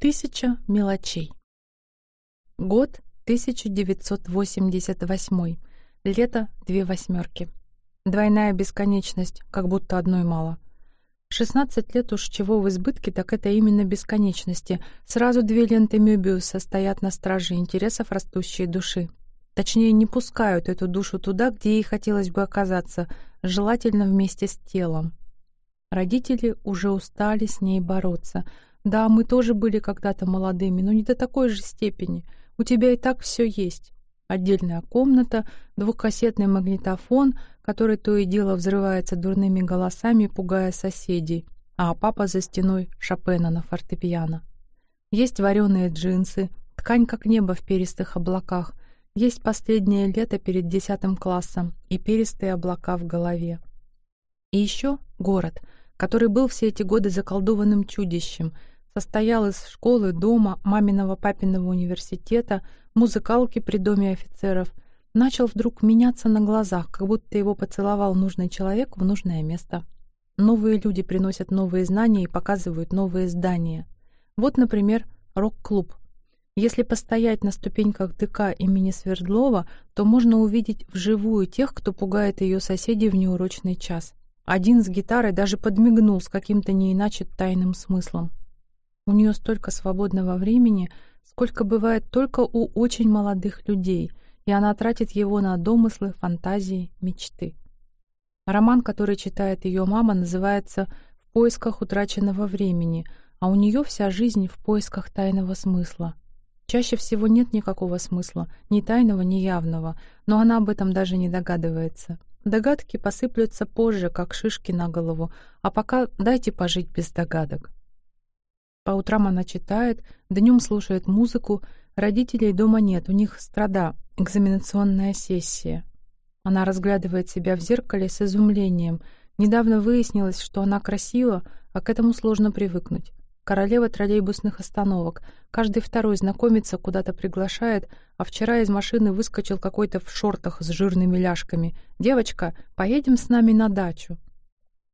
Тысяча мелочей. Год 1988. Лето две восьмерки. Двойная бесконечность, как будто одной мало. 16 лет уж чего в избытке, так это именно бесконечности. Сразу две ленты Мёбиуса стоят на страже интересов растущей души. Точнее, не пускают эту душу туда, где ей хотелось бы оказаться, желательно вместе с телом. Родители уже устали с ней бороться — да, мы тоже были когда-то молодыми, но не до такой же степени. У тебя и так все есть. Отдельная комната, двухкассетный магнитофон, который то и дело взрывается дурными голосами, пугая соседей, а папа за стеной Шопена на фортепиано. Есть вареные джинсы, ткань как небо в перистых облаках, есть последнее лето перед десятым классом и перистые облака в голове. И еще город, который был все эти годы заколдованным чудищем — состоял из школы, дома, маминого папиного университета, музыкалки при доме офицеров, начал вдруг меняться на глазах, как будто его поцеловал нужный человек в нужное место. Новые люди приносят новые знания и показывают новые здания. Вот, например, рок-клуб. Если постоять на ступеньках ДК имени Свердлова, то можно увидеть вживую тех, кто пугает ее соседей в неурочный час. Один с гитарой даже подмигнул с каким-то не иначе тайным смыслом. У нее столько свободного времени, сколько бывает только у очень молодых людей, и она тратит его на домыслы, фантазии, мечты. Роман, который читает ее мама, называется «В поисках утраченного времени», а у нее вся жизнь в поисках тайного смысла. Чаще всего нет никакого смысла, ни тайного, ни явного, но она об этом даже не догадывается. Догадки посыплются позже, как шишки на голову, а пока дайте пожить без догадок. По утрам она читает, днем слушает музыку, родителей дома нет, у них страда, экзаменационная сессия. Она разглядывает себя в зеркале с изумлением. Недавно выяснилось, что она красива, а к этому сложно привыкнуть. Королева троллейбусных остановок. Каждый второй знакомится, куда-то приглашает, а вчера из машины выскочил какой-то в шортах с жирными ляжками. «Девочка, поедем с нами на дачу».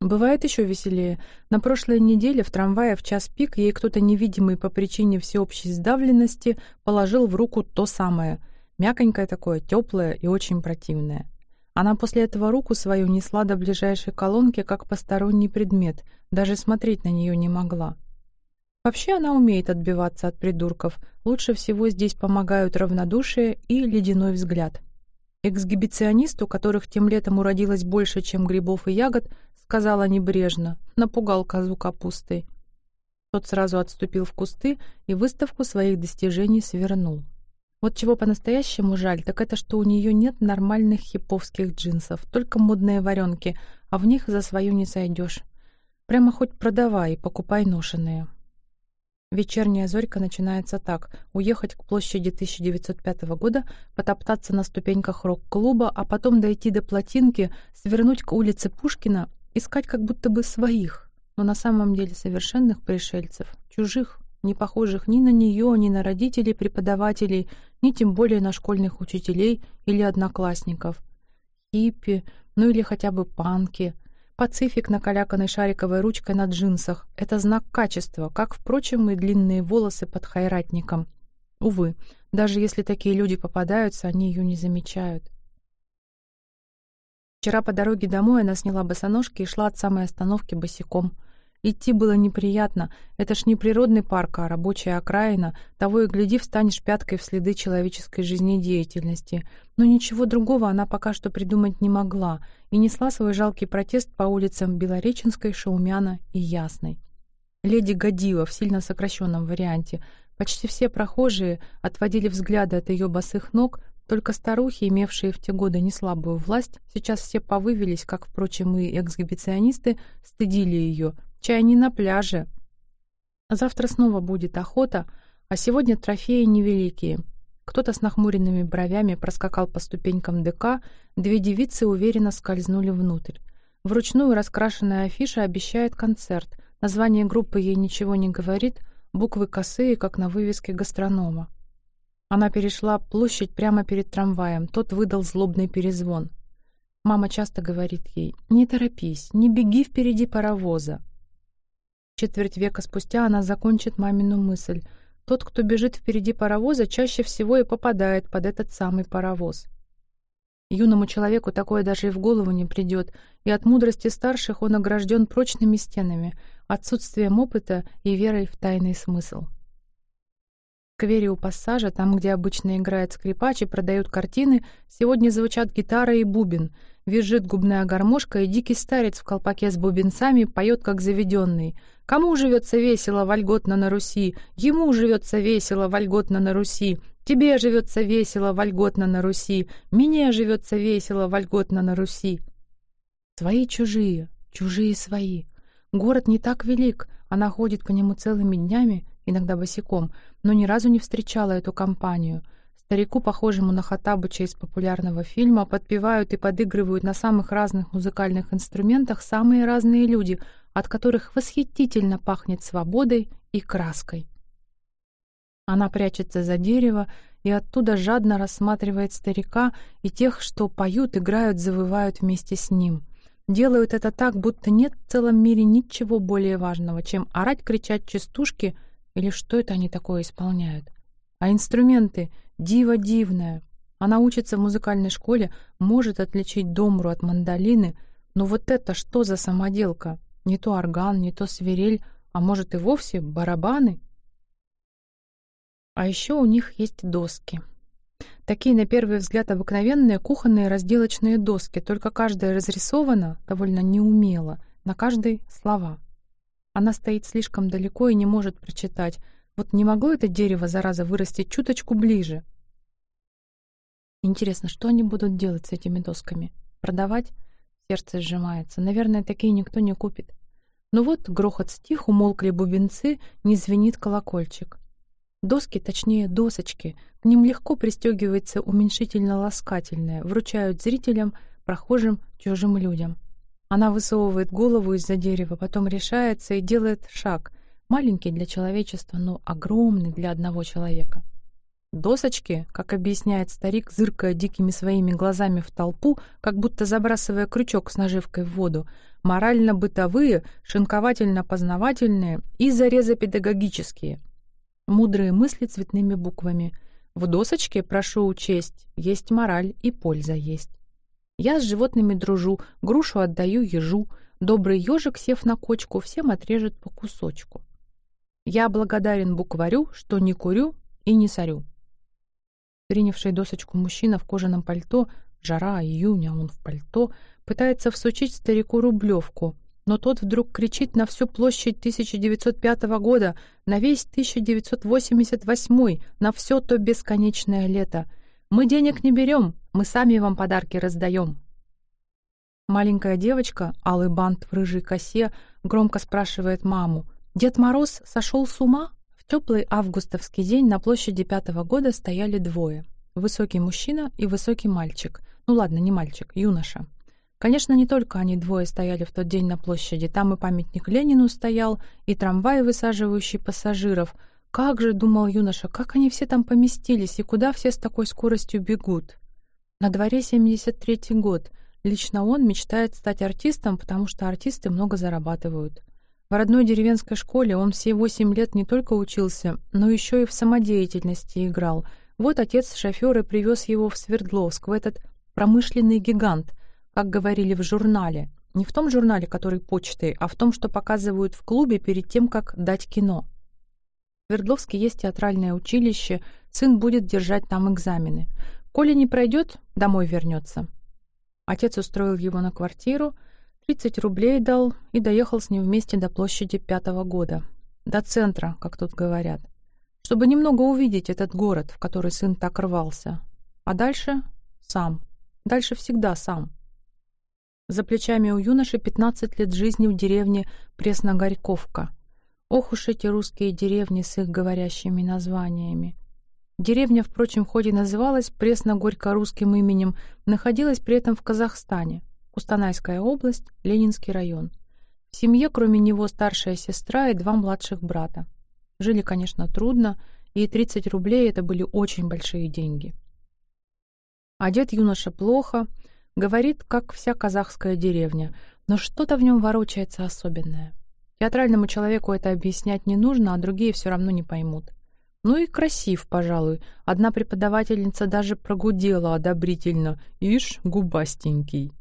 Бывает еще веселее. На прошлой неделе в трамвае в час пик ей кто-то невидимый по причине всеобщей сдавленности положил в руку то самое. Мяконькое такое, теплое и очень противное. Она после этого руку свою несла до ближайшей колонки как посторонний предмет, даже смотреть на нее не могла. Вообще она умеет отбиваться от придурков. Лучше всего здесь помогают равнодушие и ледяной взгляд. Эксгибиционисту, которых тем летом уродилось больше, чем грибов и ягод, сказала небрежно, напугал козу капустой. Тот сразу отступил в кусты и выставку своих достижений свернул. Вот чего по-настоящему жаль, так это что у нее нет нормальных хиповских джинсов, только модные варенки, а в них за свою не сойдешь. Прямо хоть продавай и покупай ношеные. Вечерняя зорька начинается так. Уехать к площади 1905 года, потоптаться на ступеньках рок-клуба, а потом дойти до плотинки, свернуть к улице Пушкина, искать как будто бы своих, но на самом деле совершенных пришельцев, чужих, не похожих ни на нее, ни на родителей преподавателей, ни тем более на школьных учителей или одноклассников. Хиппи, ну или хотя бы панки — Пацифик, накаляканный шариковой ручкой на джинсах — это знак качества, как, впрочем, и длинные волосы под хайратником. Увы, даже если такие люди попадаются, они ее не замечают. Вчера по дороге домой она сняла босоножки и шла от самой остановки босиком — Идти было неприятно. Это ж не природный парк, а рабочая окраина. Того и гляди, встанешь пяткой в следы человеческой жизнедеятельности. Но ничего другого она пока что придумать не могла и несла свой жалкий протест по улицам Белореченской, Шаумяна и Ясной. Леди Годила в сильно сокращенном варианте. Почти все прохожие отводили взгляды от ее босых ног, только старухи, имевшие в те годы неслабую власть, сейчас все повывелись, как, впрочем, и эксгибиционисты, стыдили ее — Чай не на пляже. Завтра снова будет охота, а сегодня трофеи невеликие. Кто-то с нахмуренными бровями проскакал по ступенькам ДК, две девицы уверенно скользнули внутрь. Вручную раскрашенная афиша обещает концерт. Название группы ей ничего не говорит, буквы косые, как на вывеске гастронома. Она перешла площадь прямо перед трамваем, тот выдал злобный перезвон. Мама часто говорит ей, «Не торопись, не беги впереди паровоза». Четверть века спустя она закончит мамину мысль. Тот, кто бежит впереди паровоза, чаще всего и попадает под этот самый паровоз. Юному человеку такое даже и в голову не придет, и от мудрости старших он огражден прочными стенами, отсутствием опыта и верой в тайный смысл. В сквере у пассажа, там, где обычно играет скрипач и продают картины, сегодня звучат гитара и бубен, визжит губная гармошка, и дикий старец в колпаке с бубенцами поет как заведенный. Кому живется весело, вольготно на Руси? Ему живется весело, вольготно на Руси. Тебе живется весело, вольготно на Руси. Мне живется весело, вольготно на Руси. Свои чужие, чужие свои. Город не так велик, она ходит по нему целыми днями, иногда босиком, но ни разу не встречала эту компанию. Старику, похожему на Хаттабыча из популярного фильма, подпевают и подыгрывают на самых разных музыкальных инструментах самые разные люди, от которых восхитительно пахнет свободой и краской. Она прячется за дерево и оттуда жадно рассматривает старика и тех, что поют, играют, завывают вместе с ним. Делают это так, будто нет в целом мире ничего более важного, чем орать, кричать частушки или что это они такое исполняют. А инструменты — диво дивное. Она учится в музыкальной школе, может отличить домру от мандолины, но вот это что за самоделка? Не то орган, не то свирель, а может и вовсе барабаны — а еще у них есть доски. Такие, на первый взгляд, обыкновенные кухонные разделочные доски, только каждая разрисована довольно неумело, на каждой слова. Она стоит слишком далеко и не может прочитать. Вот не могло это дерево, зараза, вырасти чуточку ближе? Интересно, что они будут делать с этими досками? Продавать? Сердце сжимается. Наверное, такие никто не купит. Ну вот грохот стих, умолкли бубенцы, не звенит колокольчик. Доски, точнее досочки, к ним легко пристегивается уменьшительно-ласкательное, вручают зрителям, прохожим, чужим людям. Она высовывает голову из-за дерева, потом решается и делает шаг, маленький для человечества, но огромный для одного человека. Досочки, как объясняет старик, зыркая дикими своими глазами в толпу, как будто забрасывая крючок с наживкой в воду, морально-бытовые, шинковательно-познавательные и зарезопедагогические — Мудрые мысли цветными буквами. В досочке, прошу учесть, есть мораль и польза есть. Я с животными дружу, грушу отдаю ежу. Добрый ежик, сев на кочку, всем отрежет по кусочку. Я благодарен букварю, что не курю и не сорю. Принявший досочку мужчина в кожаном пальто, жара, июня, он в пальто, пытается всучить старику рублевку — но тот вдруг кричит на всю площадь 1905 года, на весь 1988, на все то бесконечное лето. «Мы денег не берем, мы сами вам подарки раздаем». Маленькая девочка, алый бант в рыжей косе, громко спрашивает маму. «Дед Мороз сошел с ума?» Теплый августовский день на площади пятого года стояли двое. Высокий мужчина и высокий мальчик. Ну ладно, не мальчик, юноша. Конечно, не только они двое стояли в тот день на площади. Там и памятник Ленину стоял, и трамвай, высаживающий пассажиров. Как же, думал юноша, как они все там поместились, и куда все с такой скоростью бегут? На дворе 73-й год. Лично он мечтает стать артистом, потому что артисты много зарабатывают. В родной деревенской школе он все восемь лет не только учился, но еще и в самодеятельности играл. Вот отец шофера привез его в Свердловск, в этот промышленный гигант — как говорили в журнале. Не в том журнале, который почтой, а в том, что показывают в клубе перед тем, как дать кино. В Свердловске есть театральное училище, сын будет держать там экзамены. Коля не пройдет, домой вернется. Отец устроил его на квартиру, 30 рублей дал и доехал с ним вместе до площади пятого года. До центра, как тут говорят. Чтобы немного увидеть этот город, в который сын так рвался. А дальше сам. Дальше всегда сам. За плечами у юноши 15 лет жизни в деревне Пресногорьковка. Ох уж эти русские деревни с их говорящими названиями. Деревня, впрочем, хоть и называлась Пресно-Горько-русским именем, находилась при этом в Казахстане, Кустанайская область, Ленинский район. В семье, кроме него, старшая сестра и два младших брата. Жили, конечно, трудно, и 30 рублей — это были очень большие деньги. Одет юноша плохо — Говорит, как вся казахская деревня, но что-то в нем ворочается особенное. Театральному человеку это объяснять не нужно, а другие все равно не поймут. Ну и красив, пожалуй. Одна преподавательница даже прогудела одобрительно. Ишь, губастенький.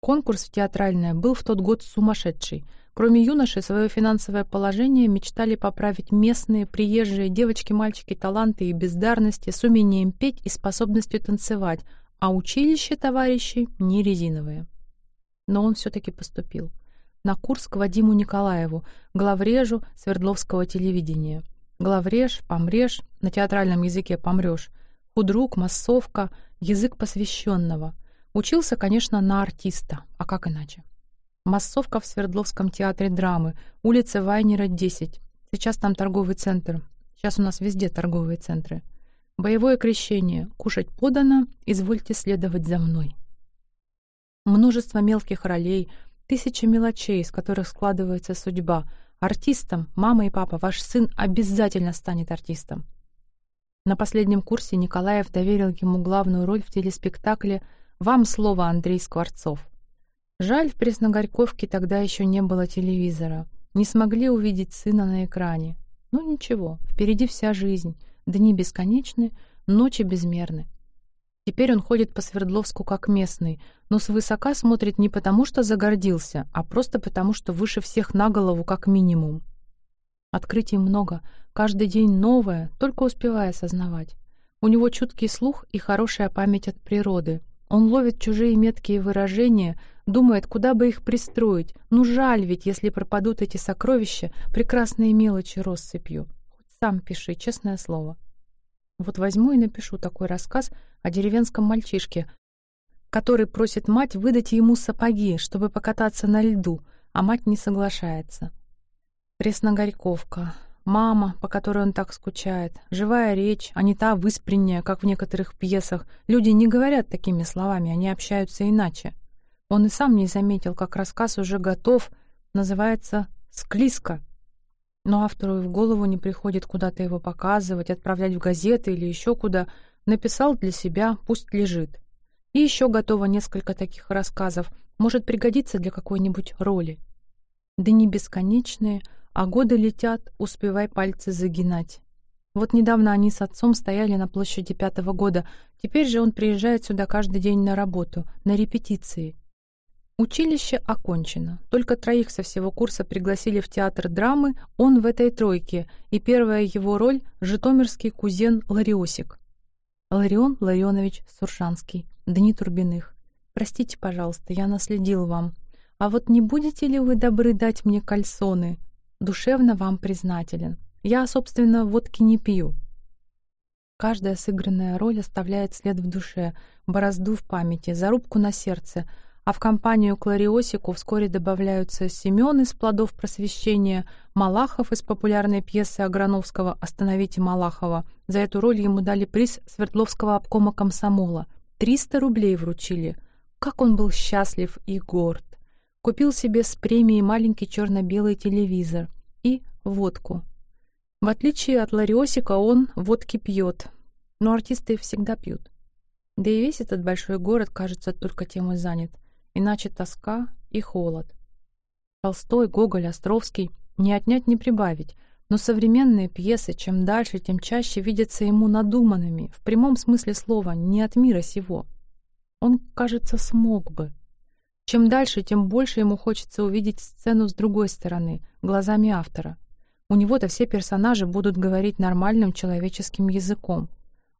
Конкурс в театральное был в тот год сумасшедший. Кроме юноши, свое финансовое положение мечтали поправить местные, приезжие девочки-мальчики таланты и бездарности с умением петь и способностью танцевать, а училище товарищей не резиновые. Но он все-таки поступил. На курс к Вадиму Николаеву, главрежу Свердловского телевидения. Главреж, помреж, на театральном языке помрешь, худрук, массовка, язык посвященного — Учился, конечно, на артиста, а как иначе? Массовка в Свердловском театре драмы, улица Вайнера, 10. Сейчас там торговый центр. Сейчас у нас везде торговые центры. Боевое крещение. Кушать подано, извольте следовать за мной. Множество мелких ролей, тысячи мелочей, из которых складывается судьба. Артистом, мама и папа, ваш сын обязательно станет артистом. На последнем курсе Николаев доверил ему главную роль в телеспектакле вам слово, Андрей Скворцов. Жаль, в Пресногорьковке тогда еще не было телевизора. Не смогли увидеть сына на экране. Ну ничего, впереди вся жизнь. Дни бесконечны, ночи безмерны. Теперь он ходит по Свердловску как местный, но свысока смотрит не потому, что загордился, а просто потому, что выше всех на голову как минимум. Открытий много, каждый день новое, только успевая осознавать. У него чуткий слух и хорошая память от природы. Он ловит чужие меткие выражения, думает, куда бы их пристроить. Ну жаль ведь, если пропадут эти сокровища, прекрасные мелочи россыпью. Хоть сам пиши, честное слово. Вот возьму и напишу такой рассказ о деревенском мальчишке, который просит мать выдать ему сапоги, чтобы покататься на льду, а мать не соглашается. Пресногорьковка. Мама, по которой он так скучает, живая речь, а не та выспренняя, как в некоторых пьесах. Люди не говорят такими словами, они общаются иначе. Он и сам не заметил, как рассказ уже готов, называется «Склизко». Но автору и в голову не приходит куда-то его показывать, отправлять в газеты или еще куда. Написал для себя, пусть лежит. И еще готово несколько таких рассказов, может пригодиться для какой-нибудь роли. Да не бесконечные, а годы летят, успевай пальцы загинать. Вот недавно они с отцом стояли на площади пятого года, теперь же он приезжает сюда каждый день на работу, на репетиции. Училище окончено, только троих со всего курса пригласили в театр драмы, он в этой тройке, и первая его роль — житомирский кузен Лариосик. Ларион Ларионович Суршанский, Дни Турбиных. Простите, пожалуйста, я наследил вам. А вот не будете ли вы добры дать мне кальсоны? Душевно вам признателен. Я, собственно, водки не пью. Каждая сыгранная роль оставляет след в душе, борозду в памяти, зарубку на сердце, а в компанию Клариосику вскоре добавляются Семен из «Плодов просвещения», Малахов из популярной пьесы Аграновского «Остановите Малахова». За эту роль ему дали приз Свердловского обкома комсомола. 300 рублей вручили. Как он был счастлив и горд. Купил себе с премией маленький черно-белый телевизор и водку. В отличие от Лариосика, он водки пьет, но артисты всегда пьют. Да и весь этот большой город, кажется, только тем и занят. Иначе тоска и холод. Толстой, Гоголь, Островский не отнять, не прибавить, но современные пьесы чем дальше, тем чаще видятся ему надуманными, в прямом смысле слова, не от мира сего. Он, кажется, смог бы. Чем дальше, тем больше ему хочется увидеть сцену с другой стороны, глазами автора. У него-то все персонажи будут говорить нормальным человеческим языком.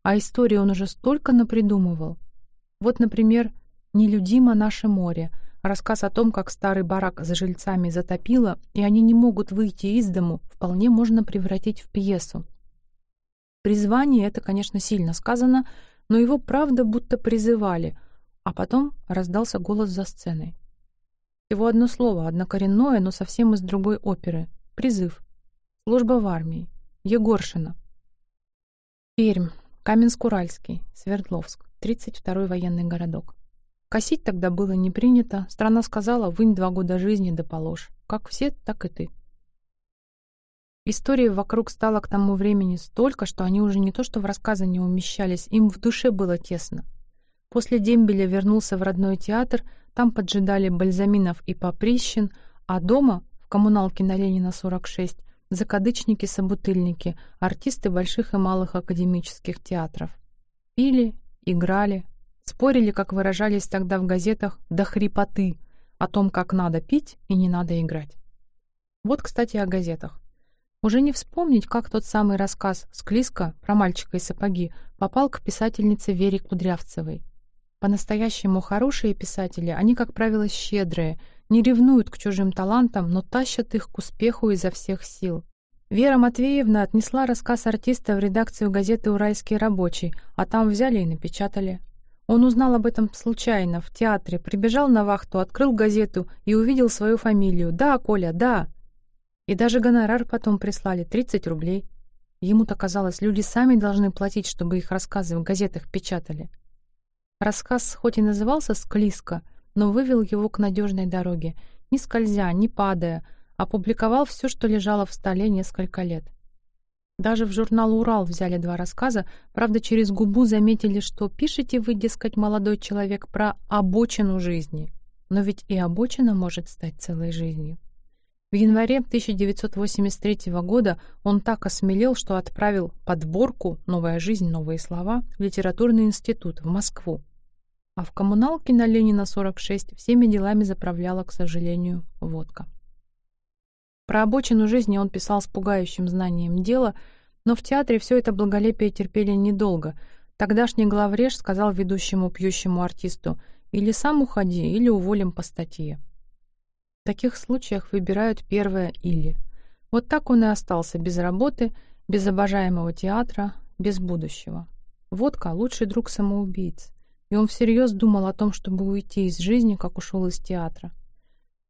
А истории он уже столько напридумывал. Вот, например, «Нелюдимо наше море», рассказ о том, как старый барак за жильцами затопило, и они не могут выйти из дому, вполне можно превратить в пьесу. Призвание — это, конечно, сильно сказано, но его правда будто призывали — а потом раздался голос за сценой. Всего одно слово, однокоренное, но совсем из другой оперы. Призыв. Служба в армии. Егоршина. Пермь. Каменск-Уральский. Свердловск. 32-й военный городок. Косить тогда было не принято. Страна сказала, вынь два года жизни да положь. Как все, так и ты. Истории вокруг стало к тому времени столько, что они уже не то что в рассказы не умещались, им в душе было тесно. После дембеля вернулся в родной театр, там поджидали Бальзаминов и Поприщин, а дома, в коммуналке на Ленина 46, закадычники-собутыльники, артисты больших и малых академических театров. Пили, играли, спорили, как выражались тогда в газетах, до хрипоты о том, как надо пить и не надо играть. Вот, кстати, о газетах. Уже не вспомнить, как тот самый рассказ «Склизко» про мальчика и сапоги попал к писательнице Вере Кудрявцевой. По-настоящему хорошие писатели, они, как правило, щедрые, не ревнуют к чужим талантам, но тащат их к успеху изо всех сил. Вера Матвеевна отнесла рассказ артиста в редакцию газеты «Уральский рабочий», а там взяли и напечатали. Он узнал об этом случайно, в театре, прибежал на вахту, открыл газету и увидел свою фамилию. «Да, Коля, да!» И даже гонорар потом прислали, 30 рублей. Ему-то казалось, люди сами должны платить, чтобы их рассказы в газетах печатали. Рассказ хоть и назывался «Склизко», но вывел его к надежной дороге, не скользя, не падая, опубликовал все, что лежало в столе несколько лет. Даже в журнал «Урал» взяли два рассказа, правда, через губу заметили, что пишете вы, дескать, молодой человек, про обочину жизни. Но ведь и обочина может стать целой жизнью. В январе 1983 года он так осмелел, что отправил подборку «Новая жизнь. Новые слова» в литературный институт в Москву. А в коммуналке на Ленина 46 всеми делами заправляла, к сожалению, водка. Про обочину жизни он писал с пугающим знанием дела, но в театре все это благолепие терпели недолго. Тогдашний главреж сказал ведущему пьющему артисту «Или сам уходи, или уволим по статье». Таких случаях выбирают первое «или». Вот так он и остался без работы, без обожаемого театра, без будущего. Водка — лучший друг самоубийц. И он всерьез думал о том, чтобы уйти из жизни, как ушел из театра.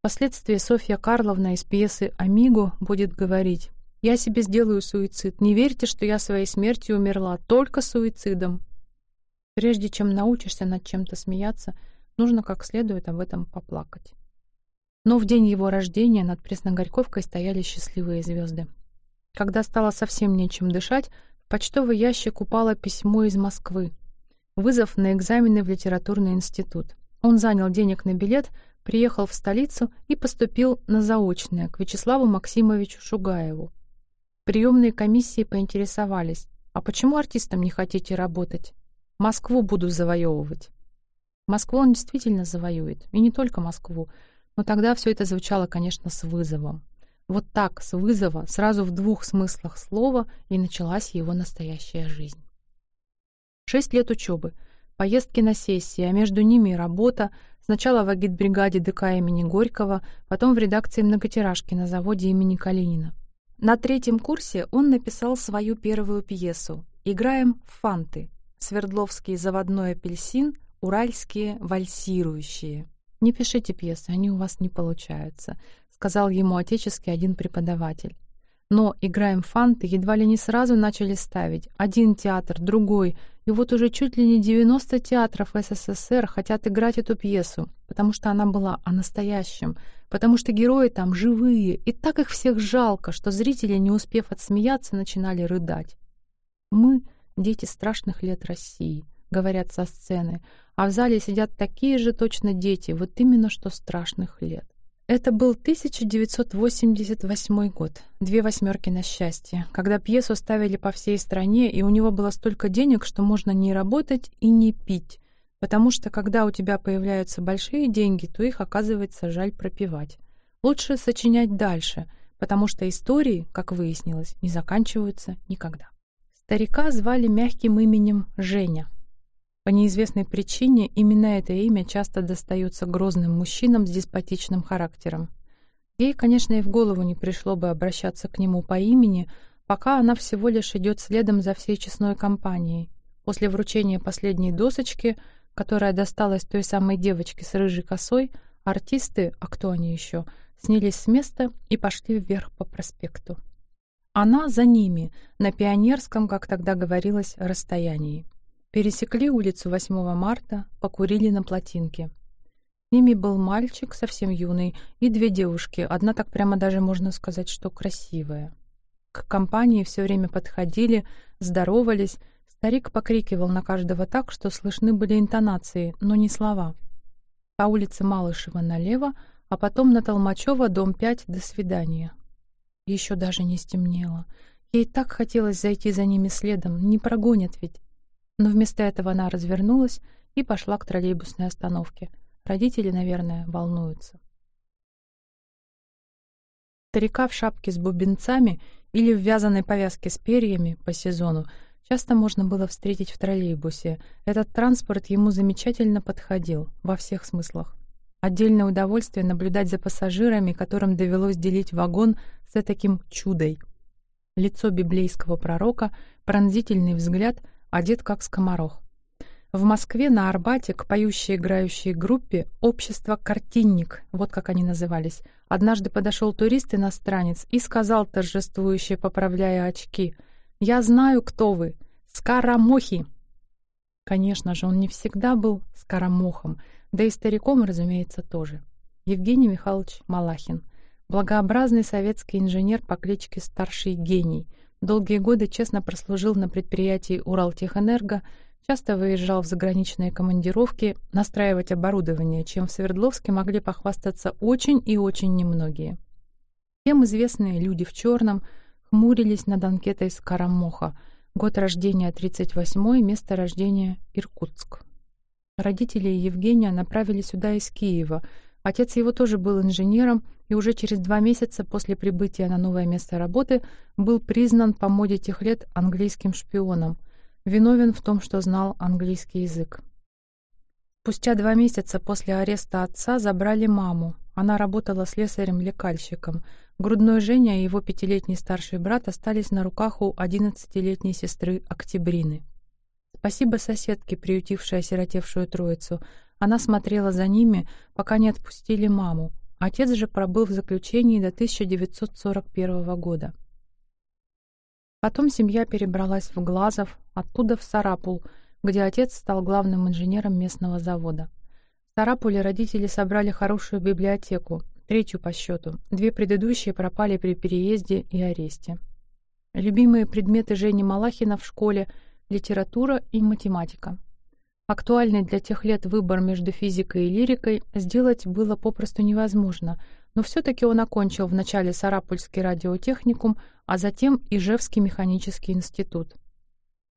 Впоследствии Софья Карловна из пьесы «Амиго» будет говорить «Я себе сделаю суицид. Не верьте, что я своей смертью умерла. Только суицидом». Прежде чем научишься над чем-то смеяться, нужно как следует об этом поплакать. Но в день его рождения над Пресногорьковкой стояли счастливые звезды. Когда стало совсем нечем дышать, в почтовый ящик упало письмо из Москвы. Вызов на экзамены в литературный институт. Он занял денег на билет — приехал в столицу и поступил на заочное к Вячеславу Максимовичу Шугаеву. Приемные комиссии поинтересовались, а почему артистам не хотите работать? Москву буду завоевывать. Москву он действительно завоюет, и не только Москву, но тогда все это звучало, конечно, с вызовом. Вот так, с вызова, сразу в двух смыслах слова, и началась его настоящая жизнь. Шесть лет учебы, поездки на сессии, а между ними работа, Сначала в агитбригаде ДК имени Горького, потом в редакции многотиражки на заводе имени Калинина. На третьем курсе он написал свою первую пьесу «Играем в фанты. Свердловский заводной апельсин, уральские вальсирующие». «Не пишите пьесы, они у вас не получаются», — сказал ему отеческий один преподаватель. Но «Играем фанты» едва ли не сразу начали ставить. Один театр, другой — и вот уже чуть ли не 90 театров СССР хотят играть эту пьесу, потому что она была о настоящем, потому что герои там живые, и так их всех жалко, что зрители, не успев отсмеяться, начинали рыдать. «Мы — дети страшных лет России», — говорят со сцены, а в зале сидят такие же точно дети, вот именно что страшных лет. Это был 1988 год, две восьмерки на счастье, когда пьесу ставили по всей стране, и у него было столько денег, что можно не работать и не пить, потому что когда у тебя появляются большие деньги, то их, оказывается, жаль пропивать. Лучше сочинять дальше, потому что истории, как выяснилось, не заканчиваются никогда. Старика звали мягким именем Женя — по неизвестной причине именно это имя часто достается грозным мужчинам с деспотичным характером. Ей, конечно, и в голову не пришло бы обращаться к нему по имени, пока она всего лишь идет следом за всей честной компанией. После вручения последней досочки, которая досталась той самой девочке с рыжей косой, артисты, а кто они еще, снялись с места и пошли вверх по проспекту. Она за ними, на пионерском, как тогда говорилось, расстоянии. Пересекли улицу 8 марта, покурили на плотинке. С ними был мальчик, совсем юный, и две девушки, одна так прямо даже можно сказать, что красивая. К компании все время подходили, здоровались, старик покрикивал на каждого так, что слышны были интонации, но не слова. По улице Малышева налево, а потом на Толмачева, дом 5, до свидания. Еще даже не стемнело. Ей так хотелось зайти за ними следом, не прогонят ведь. Но вместо этого она развернулась и пошла к троллейбусной остановке. Родители, наверное, волнуются. Старика в шапке с бубенцами или в вязаной повязке с перьями по сезону часто можно было встретить в троллейбусе. Этот транспорт ему замечательно подходил, во всех смыслах. Отдельное удовольствие наблюдать за пассажирами, которым довелось делить вагон с таким чудой. Лицо библейского пророка, пронзительный взгляд, одет как скоморох. В Москве на Арбате к поющей играющей группе «Общество Картинник», вот как они назывались, однажды подошел турист-иностранец и сказал торжествующе, поправляя очки, «Я знаю, кто вы. Скоромохи!» Конечно же, он не всегда был скоромохом, да и стариком, разумеется, тоже. Евгений Михайлович Малахин. Благообразный советский инженер по кличке Старший Гений. Долгие годы честно прослужил на предприятии «Уралтехэнерго», часто выезжал в заграничные командировки настраивать оборудование, чем в Свердловске могли похвастаться очень и очень немногие. Тем известные люди в черном хмурились над анкетой Скоромоха. Год рождения 38-й, место рождения Иркутск. Родители Евгения направили сюда из Киева. Отец его тоже был инженером и уже через два месяца после прибытия на новое место работы был признан по моде тех лет английским шпионом. Виновен в том, что знал английский язык. Спустя два месяца после ареста отца забрали маму. Она работала слесарем-лекальщиком. Грудной Женя и его пятилетний старший брат остались на руках у одиннадцатилетней сестры Октябрины. Спасибо соседке, приютившей осиротевшую троицу. Она смотрела за ними, пока не отпустили маму. Отец же пробыл в заключении до 1941 года. Потом семья перебралась в Глазов, оттуда в Сарапул, где отец стал главным инженером местного завода. В Сарапуле родители собрали хорошую библиотеку, третью по счету. Две предыдущие пропали при переезде и аресте. Любимые предметы Жени Малахина в школе — литература и математика. Актуальный для тех лет выбор между физикой и лирикой сделать было попросту невозможно, но все-таки он окончил вначале Сарапульский радиотехникум, а затем Ижевский механический институт.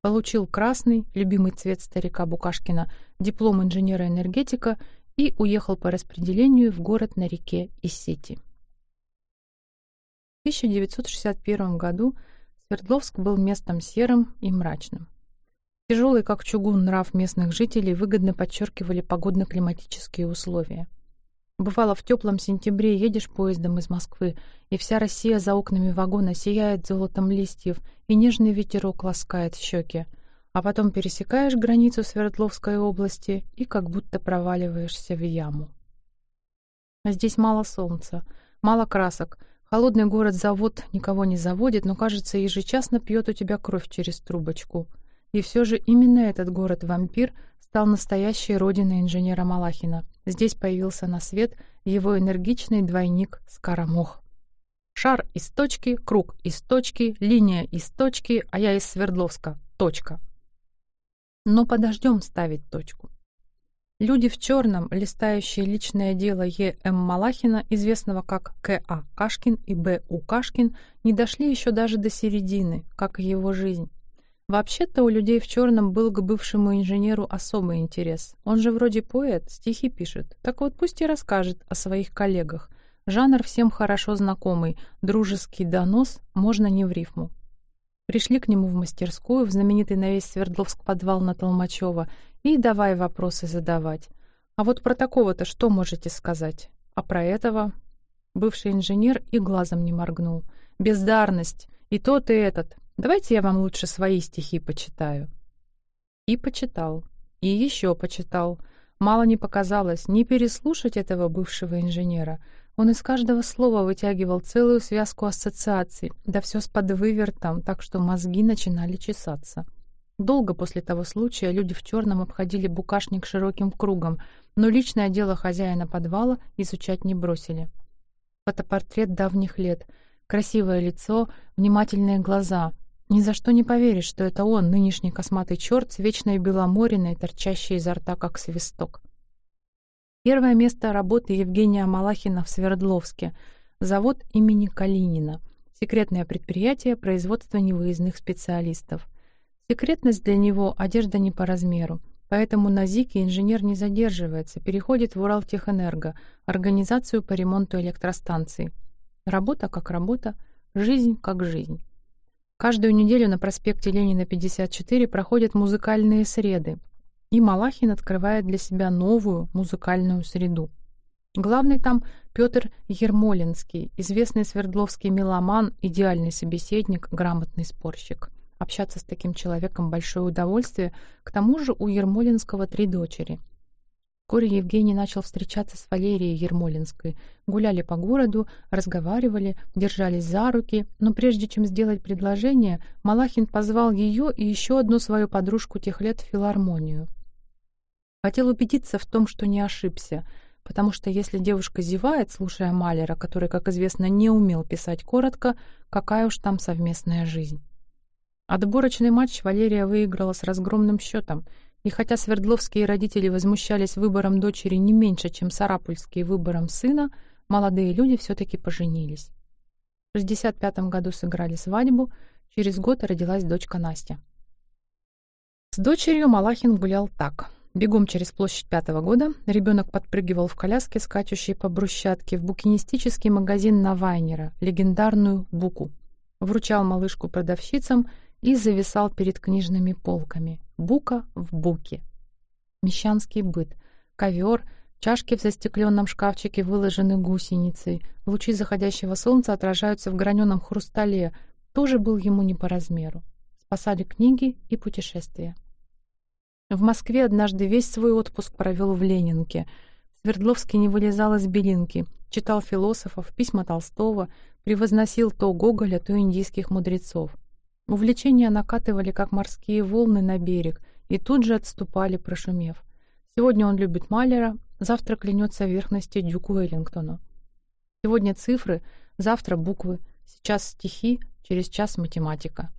Получил красный, любимый цвет старика Букашкина, диплом инженера-энергетика и уехал по распределению в город на реке Иссити. В 1961 году Свердловск был местом серым и мрачным. Тяжелый, как чугун, нрав местных жителей выгодно подчеркивали погодно-климатические условия. Бывало, в теплом сентябре едешь поездом из Москвы, и вся Россия за окнами вагона сияет золотом листьев, и нежный ветерок ласкает щеки. А потом пересекаешь границу Свердловской области и как будто проваливаешься в яму. Здесь мало солнца, мало красок. Холодный город-завод никого не заводит, но, кажется, ежечасно пьет у тебя кровь через трубочку — и все же именно этот город-вампир стал настоящей родиной инженера Малахина. Здесь появился на свет его энергичный двойник Скоромох. Шар из точки, круг из точки, линия из точки, а я из Свердловска. Точка. Но подождем ставить точку. Люди в черном, листающие личное дело Е.М. Малахина, известного как К.А. Кашкин и Б.У. Кашкин, не дошли еще даже до середины, как и его жизнь. Вообще-то у людей в черном был к бывшему инженеру особый интерес. Он же вроде поэт, стихи пишет. Так вот пусть и расскажет о своих коллегах. Жанр всем хорошо знакомый, дружеский донос, можно не в рифму. Пришли к нему в мастерскую, в знаменитый на весь Свердловск подвал на Толмачева, и давай вопросы задавать. А вот про такого-то что можете сказать? А про этого? Бывший инженер и глазом не моргнул. Бездарность. И тот, и этот. Давайте я вам лучше свои стихи почитаю». И почитал. И еще почитал. Мало не показалось не переслушать этого бывшего инженера. Он из каждого слова вытягивал целую связку ассоциаций, да все с подвывертом, так что мозги начинали чесаться. Долго после того случая люди в черном обходили букашник широким кругом, но личное дело хозяина подвала изучать не бросили. Фотопортрет давних лет, красивое лицо, внимательные глаза, ни за что не поверишь, что это он, нынешний косматый черт с вечной беломориной, торчащей изо рта, как свисток. Первое место работы Евгения Малахина в Свердловске. Завод имени Калинина. Секретное предприятие производства невыездных специалистов. Секретность для него – одежда не по размеру. Поэтому на ЗИКе инженер не задерживается, переходит в Уралтехэнерго, организацию по ремонту электростанций. Работа как работа, жизнь как жизнь. Каждую неделю на проспекте Ленина, 54, проходят музыкальные среды, и Малахин открывает для себя новую музыкальную среду. Главный там Петр Ермолинский, известный свердловский меломан, идеальный собеседник, грамотный спорщик. Общаться с таким человеком — большое удовольствие, к тому же у Ермолинского три дочери — Вскоре Евгений начал встречаться с Валерией Ермолинской. Гуляли по городу, разговаривали, держались за руки, но прежде чем сделать предложение, Малахин позвал ее и еще одну свою подружку тех лет в филармонию. Хотел убедиться в том, что не ошибся, потому что если девушка зевает, слушая Малера, который, как известно, не умел писать коротко, какая уж там совместная жизнь. Отборочный матч Валерия выиграла с разгромным счетом — и хотя свердловские родители возмущались выбором дочери не меньше, чем сарапульские выбором сына, молодые люди все-таки поженились. В 65 году сыграли свадьбу, через год родилась дочка Настя. С дочерью Малахин гулял так. Бегом через площадь пятого года ребенок подпрыгивал в коляске, скачущей по брусчатке, в букинистический магазин Навайнера, легендарную «Буку». Вручал малышку продавщицам и зависал перед книжными полками. Бука в буке. Мещанский быт. Ковер, чашки в застекленном шкафчике выложены гусеницей. Лучи заходящего солнца отражаются в граненом хрустале. Тоже был ему не по размеру. Спасали книги и путешествия. В Москве однажды весь свой отпуск провел в Ленинке. Свердловский не вылезал из белинки, читал философов, письма Толстого, превозносил то Гоголя, то индийских мудрецов. Увлечения накатывали, как морские волны на берег, и тут же отступали, прошумев. Сегодня он любит Малера, завтра клянется верности Дюку Эллингтону. Сегодня цифры, завтра буквы, сейчас стихи, через час математика.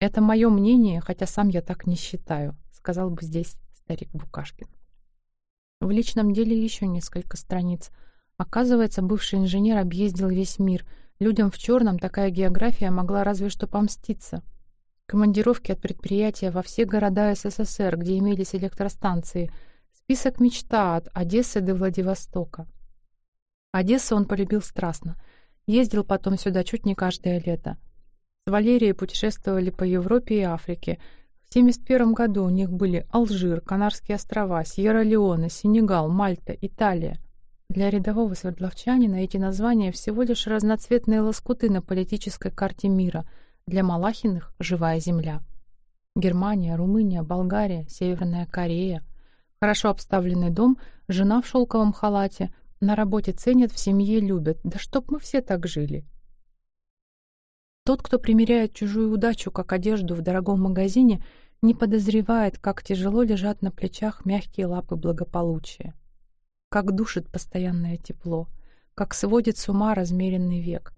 Это мое мнение, хотя сам я так не считаю, сказал бы здесь старик Букашкин. В личном деле еще несколько страниц. Оказывается, бывший инженер объездил весь мир — Людям в черном такая география могла разве что помститься. Командировки от предприятия во все города СССР, где имелись электростанции. Список мечта от Одессы до Владивостока. Одессу он полюбил страстно. Ездил потом сюда чуть не каждое лето. С Валерией путешествовали по Европе и Африке. В 1971 году у них были Алжир, Канарские острова, Сьерра-Леоне, Сенегал, Мальта, Италия — для рядового свердловчанина эти названия всего лишь разноцветные лоскуты на политической карте мира, для Малахиных — живая земля. Германия, Румыния, Болгария, Северная Корея. Хорошо обставленный дом, жена в шелковом халате, на работе ценят, в семье любят. Да чтоб мы все так жили. Тот, кто примеряет чужую удачу как одежду в дорогом магазине, не подозревает, как тяжело лежат на плечах мягкие лапы благополучия как душит постоянное тепло, как сводит с ума размеренный век.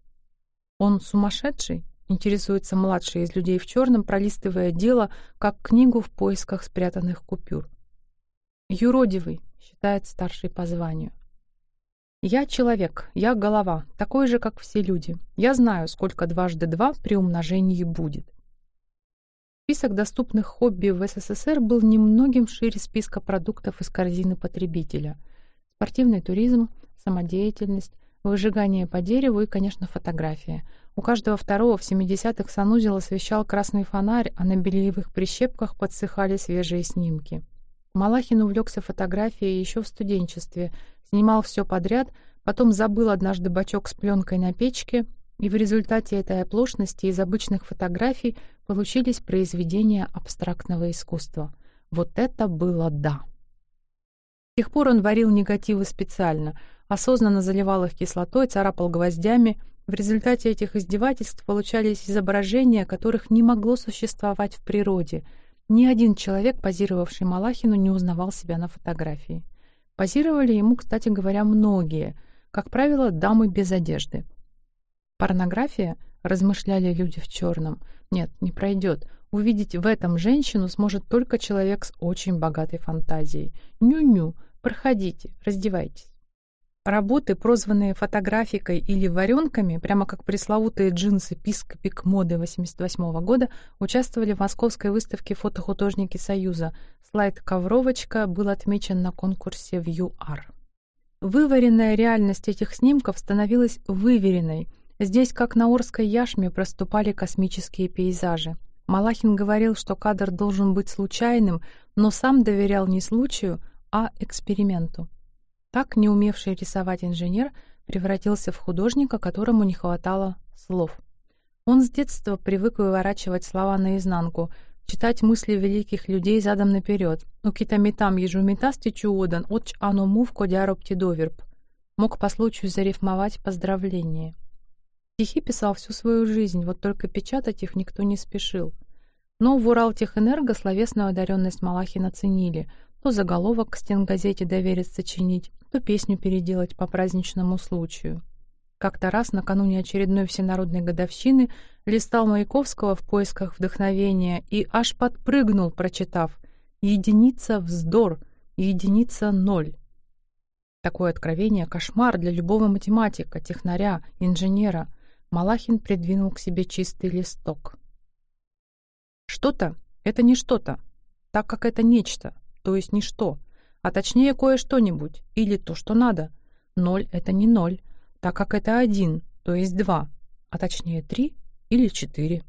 Он сумасшедший? Интересуется младший из людей в черном, пролистывая дело, как книгу в поисках спрятанных купюр. Юродивый, считает старший по званию. Я человек, я голова, такой же, как все люди. Я знаю, сколько дважды два при умножении будет. Список доступных хобби в СССР был немногим шире списка продуктов из корзины потребителя — спортивный туризм, самодеятельность, выжигание по дереву и, конечно, фотография. У каждого второго в 70-х санузел освещал красный фонарь, а на бельевых прищепках подсыхали свежие снимки. Малахин увлекся фотографией еще в студенчестве, снимал все подряд, потом забыл однажды бачок с пленкой на печке, и в результате этой оплошности из обычных фотографий получились произведения абстрактного искусства. Вот это было да! С тех пор он варил негативы специально, осознанно заливал их кислотой, царапал гвоздями. В результате этих издевательств получались изображения, которых не могло существовать в природе. Ни один человек, позировавший Малахину, не узнавал себя на фотографии. Позировали ему, кстати говоря, многие, как правило, дамы без одежды. Порнография, размышляли люди в черном, нет, не пройдет. Увидеть в этом женщину сможет только человек с очень богатой фантазией. Ню-ню, Проходите, раздевайтесь. Работы, прозванные фотографикой или варенками, прямо как пресловутые джинсы Писк Пик моды 88 года, участвовали в московской выставке фотохудожники Союза. Слайд «Ковровочка» был отмечен на конкурсе в ЮАР. Вываренная реальность этих снимков становилась выверенной. Здесь, как на Орской яшме, проступали космические пейзажи. Малахин говорил, что кадр должен быть случайным, но сам доверял не случаю, а эксперименту. Так не умевший рисовать инженер превратился в художника, которому не хватало слов. Он с детства привык выворачивать слова наизнанку, читать мысли великих людей задом наперед. У китамитам ежумитасти чуодан, отч ано мув кодяропти доверб. Мог по случаю зарифмовать поздравление. Стихи писал всю свою жизнь, вот только печатать их никто не спешил. Но в Уралтехэнерго словесную одаренность Малахина ценили. То заголовок к стенгазете доверит сочинить, то песню переделать по праздничному случаю. Как-то раз, накануне очередной всенародной годовщины, листал Маяковского в поисках вдохновения и аж подпрыгнул, прочитав «Единица — вздор, единица — ноль». Такое откровение — кошмар для любого математика, технаря, инженера. Малахин придвинул к себе чистый листок. Что-то — это не что-то, так как это нечто, то есть ничто а точнее кое-что-нибудь, или то, что надо. Ноль — это не ноль, так как это один, то есть два, а точнее три или четыре.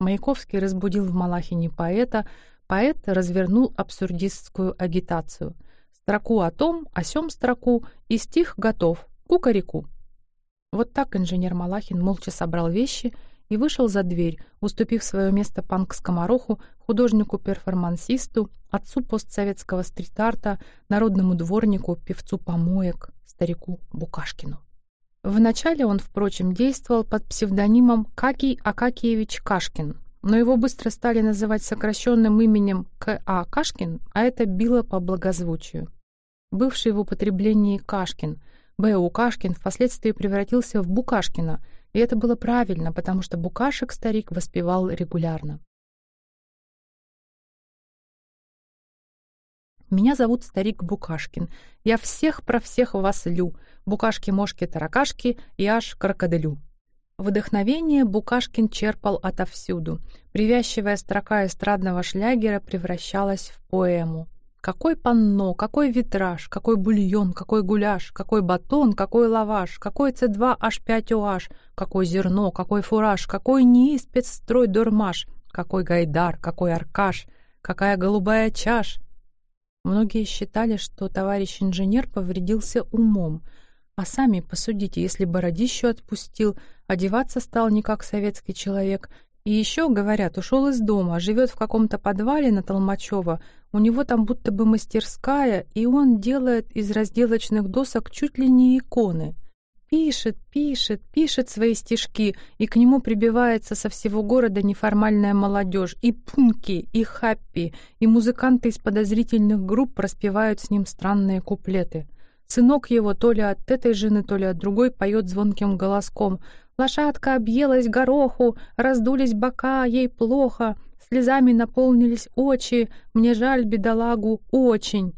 Маяковский разбудил в Малахине поэта, поэт развернул абсурдистскую агитацию. Строку о том, о сём строку, и стих готов, кукареку. Вот так инженер Малахин молча собрал вещи и вышел за дверь, уступив свое место панк-скомороху, художнику-перформансисту, отцу постсоветского стрит-арта, народному дворнику, певцу помоек, старику Букашкину. Вначале он, впрочем, действовал под псевдонимом Какий Акакиевич Кашкин, но его быстро стали называть сокращенным именем К.А. Кашкин, а это било по благозвучию. Бывший в употреблении Кашкин, Б.У. Кашкин впоследствии превратился в Букашкина – и это было правильно, потому что букашек старик воспевал регулярно. Меня зовут старик Букашкин. Я всех про всех вас лю. Букашки-мошки, таракашки и аж крокоделю. Вдохновение Букашкин черпал отовсюду. Привязчивая строка эстрадного шлягера превращалась в поэму. Какой панно, какой витраж, какой бульон, какой гуляш, какой батон, какой лаваш, какой С2H5OH, какой зерно, какой фураж, какой НИИ спецстрой дормаш, какой гайдар, какой аркаш, какая голубая чаш. Многие считали, что товарищ инженер повредился умом, а сами посудите, если бородищу отпустил, одеваться стал не как советский человек, и еще, говорят, ушел из дома, живет в каком-то подвале на Толмачева, у него там будто бы мастерская, и он делает из разделочных досок чуть ли не иконы. Пишет, пишет, пишет свои стишки, и к нему прибивается со всего города неформальная молодежь, и пунки, и хаппи, и музыканты из подозрительных групп распевают с ним странные куплеты. Сынок его то ли от этой жены, то ли от другой поет звонким голоском. Лошадка объелась гороху, раздулись бока, ей плохо — Слезами наполнились очи, мне жаль бедолагу очень.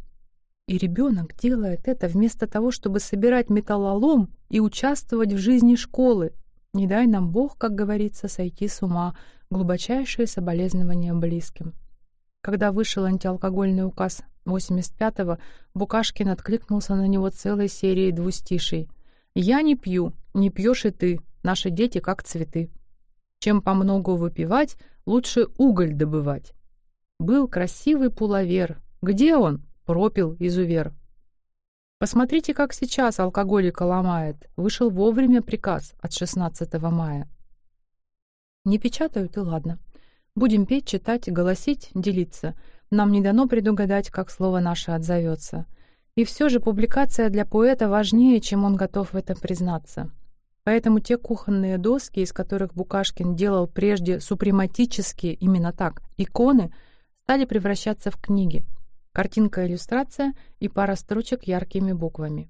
И ребенок делает это вместо того, чтобы собирать металлолом и участвовать в жизни школы. Не дай нам Бог, как говорится, сойти с ума. Глубочайшие соболезнования близким. Когда вышел антиалкогольный указ 85-го, Букашкин откликнулся на него целой серией двустишей. «Я не пью, не пьешь и ты, наши дети как цветы. Чем по многу выпивать, Лучше уголь добывать. Был красивый пуловер. Где он? Пропил изувер. Посмотрите, как сейчас алкоголика ломает. Вышел вовремя приказ от 16 мая. Не печатают, и ладно. Будем петь, читать, голосить, делиться. Нам не дано предугадать, как слово наше отзовется. И все же публикация для поэта важнее, чем он готов в этом признаться. Поэтому те кухонные доски, из которых Букашкин делал прежде супрематические, именно так, иконы, стали превращаться в книги. Картинка-иллюстрация и пара строчек яркими буквами.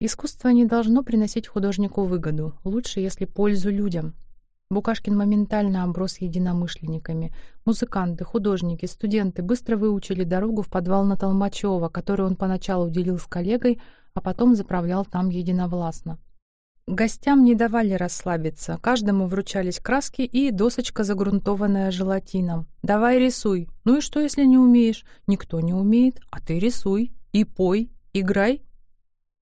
Искусство не должно приносить художнику выгоду, лучше, если пользу людям. Букашкин моментально оброс единомышленниками. Музыканты, художники, студенты быстро выучили дорогу в подвал на Толмачева, который он поначалу делил с коллегой, а потом заправлял там единовластно. Гостям не давали расслабиться, каждому вручались краски и досочка, загрунтованная желатином. «Давай рисуй». «Ну и что, если не умеешь?» «Никто не умеет, а ты рисуй. И пой, играй».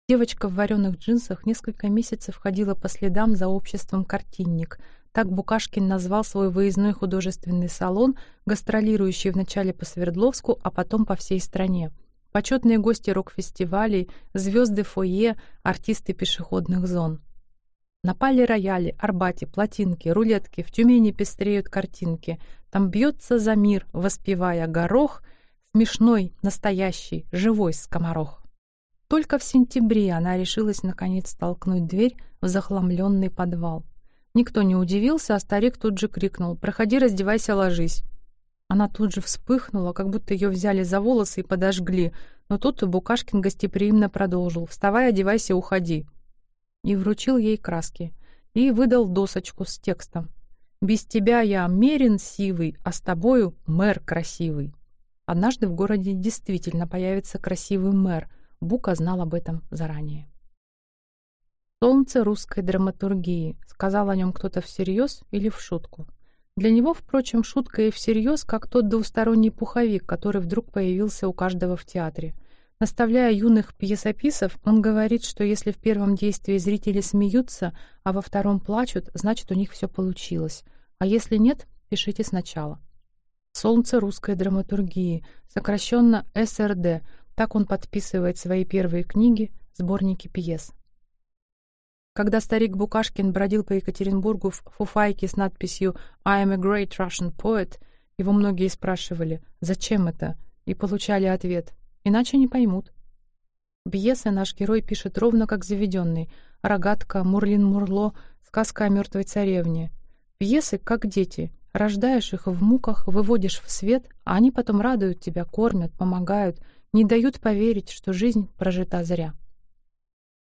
Девочка в вареных джинсах несколько месяцев ходила по следам за обществом «Картинник». Так Букашкин назвал свой выездной художественный салон, гастролирующий вначале по Свердловску, а потом по всей стране почетные гости рок-фестивалей, звезды фойе, артисты пешеходных зон. На пале рояли, Арбате, плотинки, рулетки, в Тюмени пестреют картинки. Там бьется за мир, воспевая горох, смешной, настоящий, живой скоморох. Только в сентябре она решилась наконец толкнуть дверь в захламленный подвал. Никто не удивился, а старик тут же крикнул «Проходи, раздевайся, ложись». Она тут же вспыхнула, как будто ее взяли за волосы и подожгли, но тут Букашкин гостеприимно продолжил «Вставай, одевайся, уходи». И вручил ей краски. И выдал досочку с текстом. «Без тебя я мерен сивый, а с тобою мэр красивый». Однажды в городе действительно появится красивый мэр. Бука знал об этом заранее. «Солнце русской драматургии», — сказал о нем кто-то всерьез или в шутку. Для него, впрочем, шутка и всерьез, как тот двусторонний пуховик, который вдруг появился у каждого в театре. Наставляя юных пьесописов, он говорит, что если в первом действии зрители смеются, а во втором плачут, значит, у них все получилось. А если нет, пишите сначала. «Солнце русской драматургии», сокращенно СРД, так он подписывает свои первые книги, сборники пьес. Когда старик Букашкин бродил по Екатеринбургу в фуфайке с надписью «I am a great Russian poet», его многие спрашивали «Зачем это?» и получали ответ «Иначе не поймут». Пьесы наш герой пишет ровно как заведенный. «Рогатка», «Мурлин-Мурло», «Сказка о мертвой царевне». Пьесы как дети. Рождаешь их в муках, выводишь в свет, а они потом радуют тебя, кормят, помогают, не дают поверить, что жизнь прожита зря.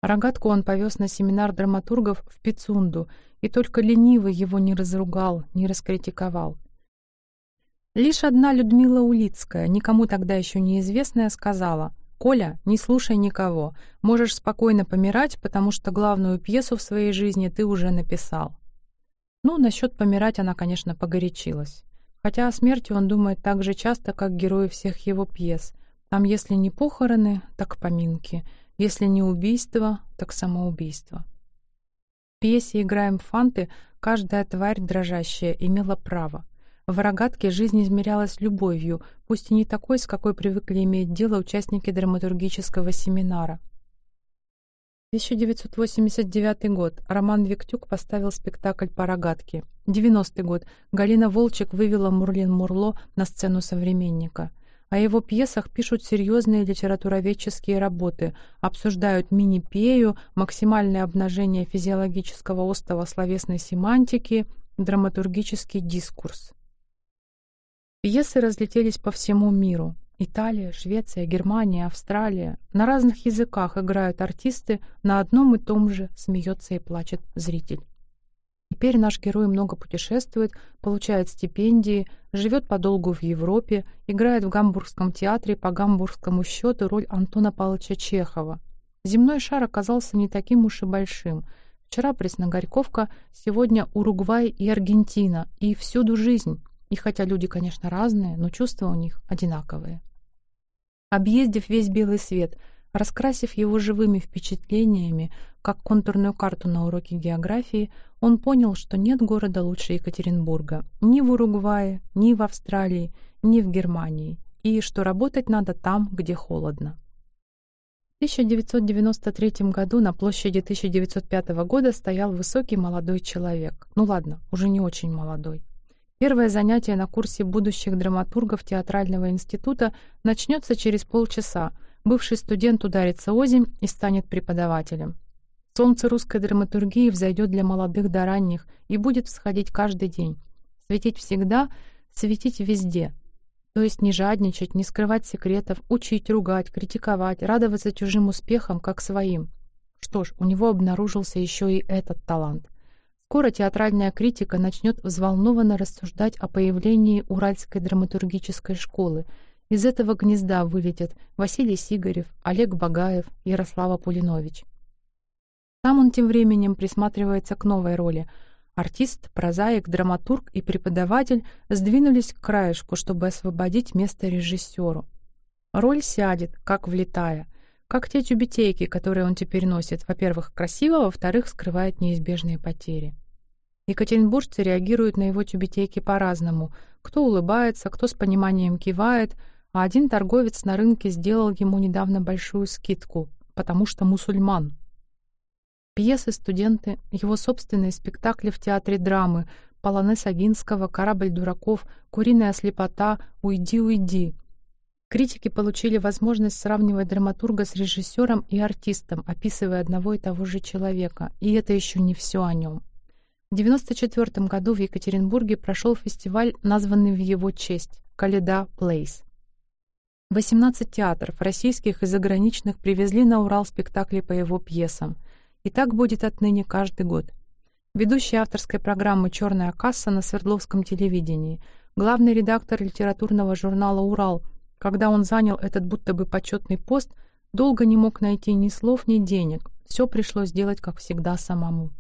Рогатку он повез на семинар драматургов в Пицунду, и только ленивый его не разругал, не раскритиковал. Лишь одна Людмила Улицкая, никому тогда еще неизвестная, сказала «Коля, не слушай никого, можешь спокойно помирать, потому что главную пьесу в своей жизни ты уже написал». Ну, насчет помирать она, конечно, погорячилась. Хотя о смерти он думает так же часто, как герои всех его пьес. Там, если не похороны, так поминки — если не убийство, так самоубийство. В пьесе «Играем фанты» каждая тварь дрожащая имела право. В рогатке жизнь измерялась любовью, пусть и не такой, с какой привыкли иметь дело участники драматургического семинара. 1989 год. Роман Виктюк поставил спектакль по рогатке. 90 год. Галина Волчек вывела Мурлин Мурло на сцену современника. О его пьесах пишут серьезные литературоведческие работы, обсуждают мини-пею, максимальное обнажение физиологического остова словесной семантики, драматургический дискурс. Пьесы разлетелись по всему миру. Италия, Швеция, Германия, Австралия. На разных языках играют артисты, на одном и том же смеется и плачет зритель. Теперь наш герой много путешествует, получает стипендии, живет подолгу в Европе, играет в Гамбургском театре по гамбургскому счету роль Антона Павловича Чехова. Земной шар оказался не таким уж и большим. Вчера Пресногорьковка, сегодня Уругвай и Аргентина, и всюду жизнь. И хотя люди, конечно, разные, но чувства у них одинаковые. Объездив весь белый свет — Раскрасив его живыми впечатлениями, как контурную карту на уроке географии, он понял, что нет города лучше Екатеринбурга ни в Уругвае, ни в Австралии, ни в Германии, и что работать надо там, где холодно. В 1993 году на площади 1905 года стоял высокий молодой человек. Ну ладно, уже не очень молодой. Первое занятие на курсе будущих драматургов театрального института начнется через полчаса – бывший студент ударится озимь и станет преподавателем. Солнце русской драматургии взойдет для молодых до ранних и будет всходить каждый день. Светить всегда, светить везде. То есть не жадничать, не скрывать секретов, учить, ругать, критиковать, радоваться чужим успехам, как своим. Что ж, у него обнаружился еще и этот талант. Скоро театральная критика начнет взволнованно рассуждать о появлении Уральской драматургической школы. Из этого гнезда вылетят Василий Сигарев, Олег Багаев, Ярослава Пулинович. Сам он тем временем присматривается к новой роли. Артист, прозаик, драматург и преподаватель сдвинулись к краешку, чтобы освободить место режиссеру. Роль сядет, как влетая, как те тюбетейки, которые он теперь носит. Во-первых, красиво, во-вторых, скрывает неизбежные потери. Екатеринбуржцы реагируют на его тюбетейки по-разному. Кто улыбается, кто с пониманием кивает, а один торговец на рынке сделал ему недавно большую скидку, потому что мусульман. Пьесы «Студенты», его собственные спектакли в театре драмы, «Полонез Агинского», «Корабль дураков», «Куриная слепота», «Уйди, уйди», Критики получили возможность сравнивать драматурга с режиссером и артистом, описывая одного и того же человека. И это еще не все о нем. В 1994 году в Екатеринбурге прошел фестиваль, названный в его честь «Каледа Плейс». 18 театров, российских и заграничных, привезли на Урал спектакли по его пьесам. И так будет отныне каждый год. Ведущий авторской программы «Черная касса» на Свердловском телевидении, главный редактор литературного журнала «Урал» Когда он занял этот будто бы почетный пост, долго не мог найти ни слов, ни денег. Все пришлось делать, как всегда, самому.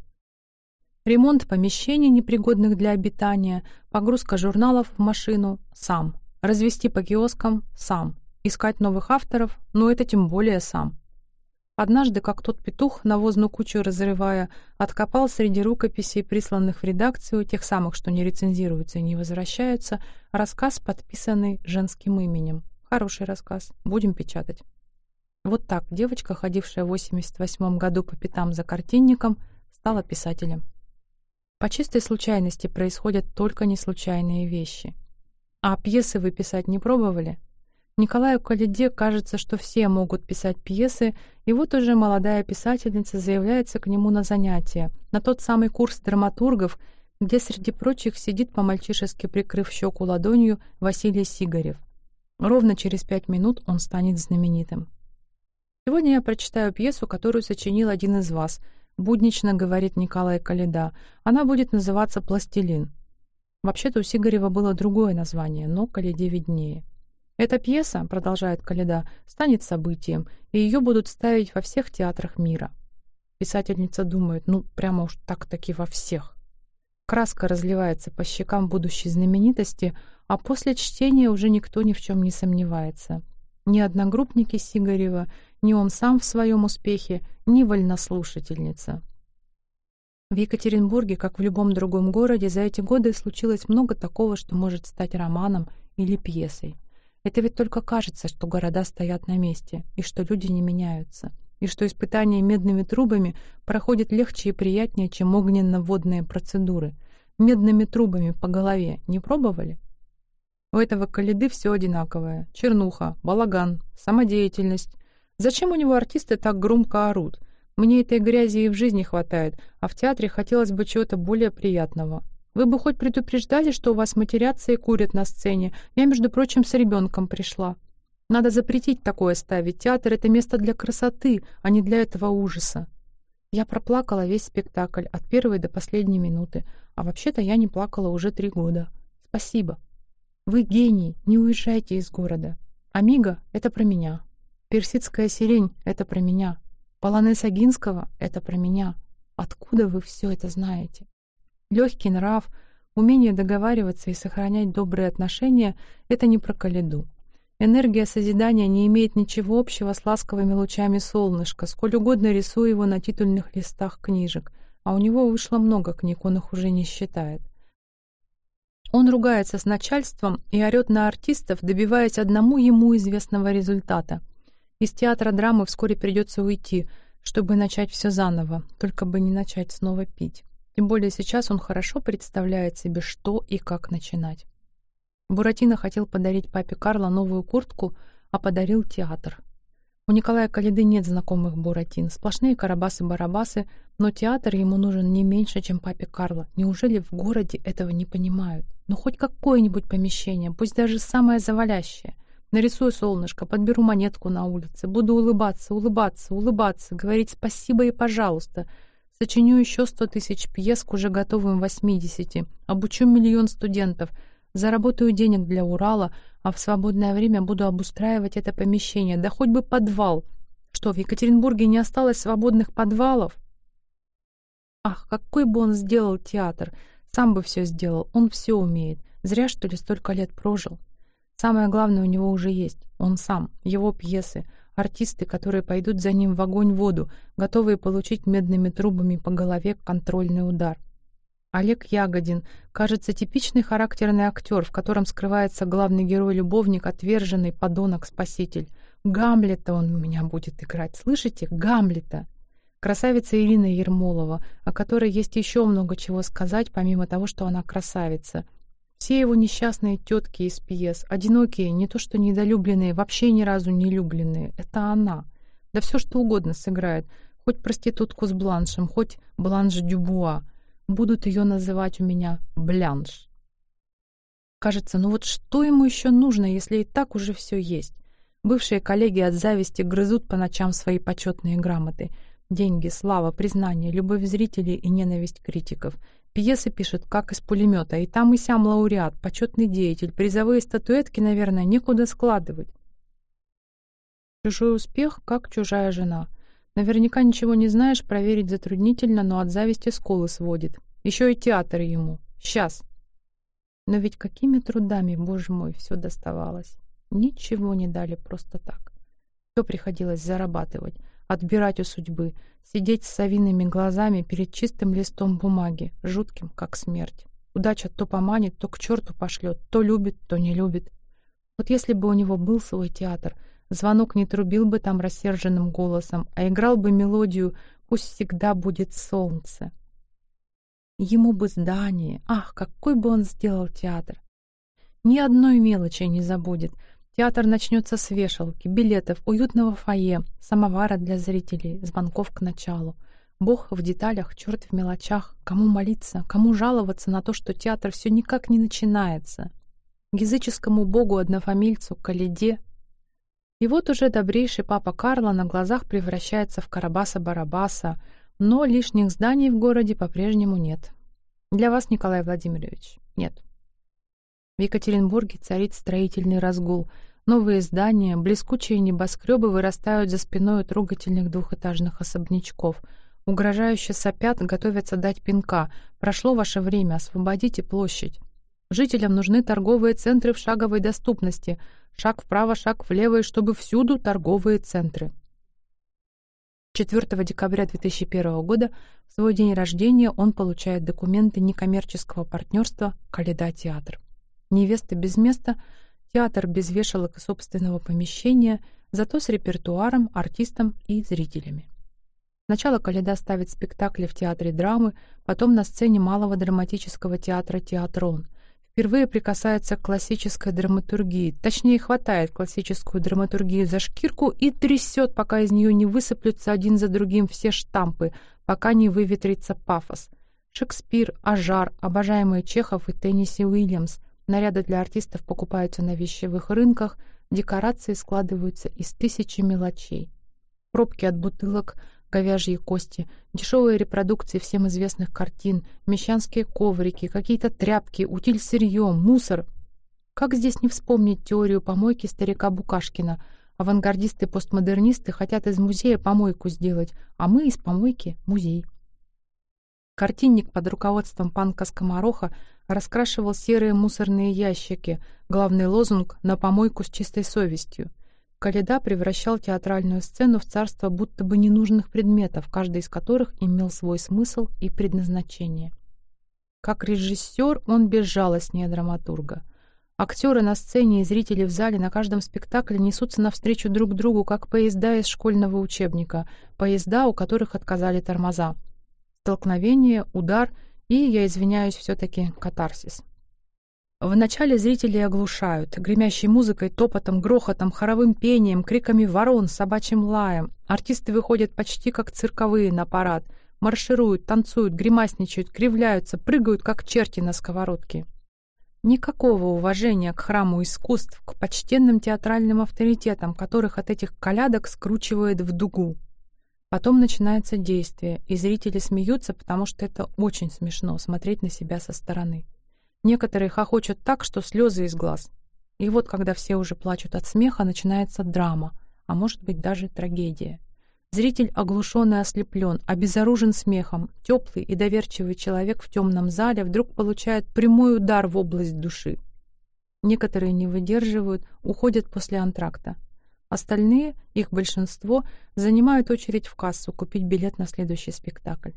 Ремонт помещений, непригодных для обитания, погрузка журналов в машину — сам. Развести по киоскам — сам. Искать новых авторов — ну это тем более сам. Однажды, как тот петух, навозную кучу разрывая, откопал среди рукописей, присланных в редакцию, тех самых, что не рецензируются и не возвращаются, рассказ, подписанный женским именем. Хороший рассказ. Будем печатать. Вот так девочка, ходившая в 88 году по пятам за картинником, стала писателем. По чистой случайности происходят только неслучайные вещи. А пьесы вы писать не пробовали? Николаю Калиде кажется, что все могут писать пьесы, и вот уже молодая писательница заявляется к нему на занятия, на тот самый курс драматургов, где среди прочих сидит по-мальчишески прикрыв щеку ладонью Василий Сигарев — Ровно через пять минут он станет знаменитым. Сегодня я прочитаю пьесу, которую сочинил один из вас, буднично говорит Николай Каледа. Она будет называться «Пластилин». Вообще-то у Сигарева было другое название, но Каледе виднее. Эта пьеса, продолжает Каледа, станет событием, и ее будут ставить во всех театрах мира. Писательница думает, ну, прямо уж так-таки во всех. Краска разливается по щекам будущей знаменитости, а после чтения уже никто ни в чем не сомневается. Ни одногруппники Сигарева, ни он сам в своем успехе, ни вольнослушательница. В Екатеринбурге, как в любом другом городе, за эти годы случилось много такого, что может стать романом или пьесой. Это ведь только кажется, что города стоят на месте, и что люди не меняются, и что испытания медными трубами проходят легче и приятнее, чем огненно-водные процедуры. Медными трубами по голове не пробовали? У этого Калиды все одинаковое. Чернуха, балаган, самодеятельность. Зачем у него артисты так громко орут? Мне этой грязи и в жизни хватает, а в театре хотелось бы чего-то более приятного. Вы бы хоть предупреждали, что у вас матерятся и курят на сцене. Я, между прочим, с ребенком пришла. Надо запретить такое ставить. Театр — это место для красоты, а не для этого ужаса. Я проплакала весь спектакль от первой до последней минуты, а вообще-то я не плакала уже три года. Спасибо. Вы гений, не уезжайте из города. Амиго — это про меня. Персидская сирень — это про меня. Полонез Агинского — это про меня. Откуда вы все это знаете? Легкий нрав, умение договариваться и сохранять добрые отношения — это не про Каледу. Энергия созидания не имеет ничего общего с ласковыми лучами солнышка, сколь угодно рисуя его на титульных листах книжек, а у него вышло много книг, он их уже не считает. Он ругается с начальством и орет на артистов, добиваясь одному ему известного результата. Из театра драмы вскоре придется уйти, чтобы начать все заново, только бы не начать снова пить. Тем более сейчас он хорошо представляет себе, что и как начинать. Буратино хотел подарить папе Карло новую куртку, а подарил театр. У Николая Калиды нет знакомых Буратин, сплошные карабасы-барабасы, но театр ему нужен не меньше, чем папе Карло. Неужели в городе этого не понимают? Ну, хоть какое-нибудь помещение, пусть даже самое завалящее. Нарисую солнышко, подберу монетку на улице, буду улыбаться, улыбаться, улыбаться, говорить спасибо и пожалуйста. Сочиню еще сто тысяч пьес к уже готовым восьмидесяти. Обучу миллион студентов. Заработаю денег для Урала, а в свободное время буду обустраивать это помещение. Да хоть бы подвал. Что, в Екатеринбурге не осталось свободных подвалов? Ах, какой бы он сделал театр! Сам бы все сделал, он все умеет. Зря, что ли, столько лет прожил. Самое главное у него уже есть. Он сам, его пьесы — Артисты, которые пойдут за ним в огонь-воду, готовые получить медными трубами по голове контрольный удар. Олег Ягодин, кажется, типичный характерный актер, в котором скрывается главный герой-любовник, отверженный подонок-спаситель. Гамлета он у меня будет играть, слышите? Гамлета! Красавица Ирина Ермолова, о которой есть еще много чего сказать, помимо того, что она красавица — все его несчастные тетки из пьес, одинокие, не то что недолюбленные, вообще ни разу не любленные, это она. Да все что угодно сыграет, хоть проститутку с бланшем, хоть бланш Дюбуа. Будут ее называть у меня Блянш. Кажется, ну вот что ему еще нужно, если и так уже все есть? Бывшие коллеги от зависти грызут по ночам свои почетные грамоты. Деньги, слава, признание, любовь зрителей и ненависть критиков — Пьесы пишет, как из пулемета, и там и сям лауреат, почетный деятель, призовые статуэтки, наверное, некуда складывать. Чужой успех, как чужая жена. Наверняка ничего не знаешь, проверить затруднительно, но от зависти сколы сводит. Еще и театр ему. Сейчас. Но ведь какими трудами, боже мой, все доставалось. Ничего не дали просто так. Все приходилось зарабатывать отбирать у судьбы, сидеть с совиными глазами перед чистым листом бумаги, жутким, как смерть. Удача то поманит, то к черту пошлет, то любит, то не любит. Вот если бы у него был свой театр, звонок не трубил бы там рассерженным голосом, а играл бы мелодию «Пусть всегда будет солнце». Ему бы здание, ах, какой бы он сделал театр! Ни одной мелочи не забудет — Театр начнется с вешалки, билетов, уютного фойе, самовара для зрителей, звонков к началу. Бог в деталях, черт в мелочах. Кому молиться, кому жаловаться на то, что театр все никак не начинается. Языческому богу-однофамильцу, Каледе. И вот уже добрейший папа Карло на глазах превращается в Карабаса-Барабаса, но лишних зданий в городе по-прежнему нет. Для вас, Николай Владимирович, нет. В Екатеринбурге царит строительный разгул. Новые здания, блескучие небоскребы вырастают за спиной трогательных двухэтажных особнячков. Угрожающе сопят, готовятся дать пинка. Прошло ваше время, освободите площадь. Жителям нужны торговые центры в шаговой доступности. Шаг вправо, шаг влево, и чтобы всюду торговые центры. 4 декабря 2001 года, в свой день рождения, он получает документы некоммерческого партнерства «Каледа Театр». Невеста без места, театр без вешалок и собственного помещения, зато с репертуаром, артистом и зрителями. Сначала Каледа ставит спектакли в театре драмы, потом на сцене малого драматического театра «Театрон». Впервые прикасается к классической драматургии, точнее хватает классическую драматургию за шкирку и трясет, пока из нее не высыплются один за другим все штампы, пока не выветрится пафос. Шекспир, Ажар, обожаемые Чехов и Тенниси Уильямс — Наряды для артистов покупаются на вещевых рынках, декорации складываются из тысячи мелочей. Пробки от бутылок, говяжьи кости, дешевые репродукции всем известных картин, мещанские коврики, какие-то тряпки, утиль сырье, мусор. Как здесь не вспомнить теорию помойки старика Букашкина? Авангардисты-постмодернисты хотят из музея помойку сделать, а мы из помойки — музей. Картинник под руководством панка Скомороха раскрашивал серые мусорные ящики, главный лозунг «На помойку с чистой совестью». Каледа превращал театральную сцену в царство будто бы ненужных предметов, каждый из которых имел свой смысл и предназначение. Как режиссер он безжалостнее драматурга. Актеры на сцене и зрители в зале на каждом спектакле несутся навстречу друг другу, как поезда из школьного учебника, поезда, у которых отказали тормоза. Столкновение, удар — и, я извиняюсь, все-таки катарсис. Вначале зрители оглушают, гремящей музыкой, топотом, грохотом, хоровым пением, криками ворон, собачьим лаем. Артисты выходят почти как цирковые на парад, маршируют, танцуют, гримасничают, кривляются, прыгают, как черти на сковородке. Никакого уважения к храму искусств, к почтенным театральным авторитетам, которых от этих колядок скручивает в дугу. Потом начинается действие, и зрители смеются, потому что это очень смешно смотреть на себя со стороны. Некоторые хохочут так, что слезы из глаз. И вот, когда все уже плачут от смеха, начинается драма, а может быть даже трагедия. Зритель оглушен и ослеплен, обезоружен смехом. Теплый и доверчивый человек в темном зале вдруг получает прямой удар в область души. Некоторые не выдерживают, уходят после антракта. Остальные, их большинство, занимают очередь в кассу купить билет на следующий спектакль.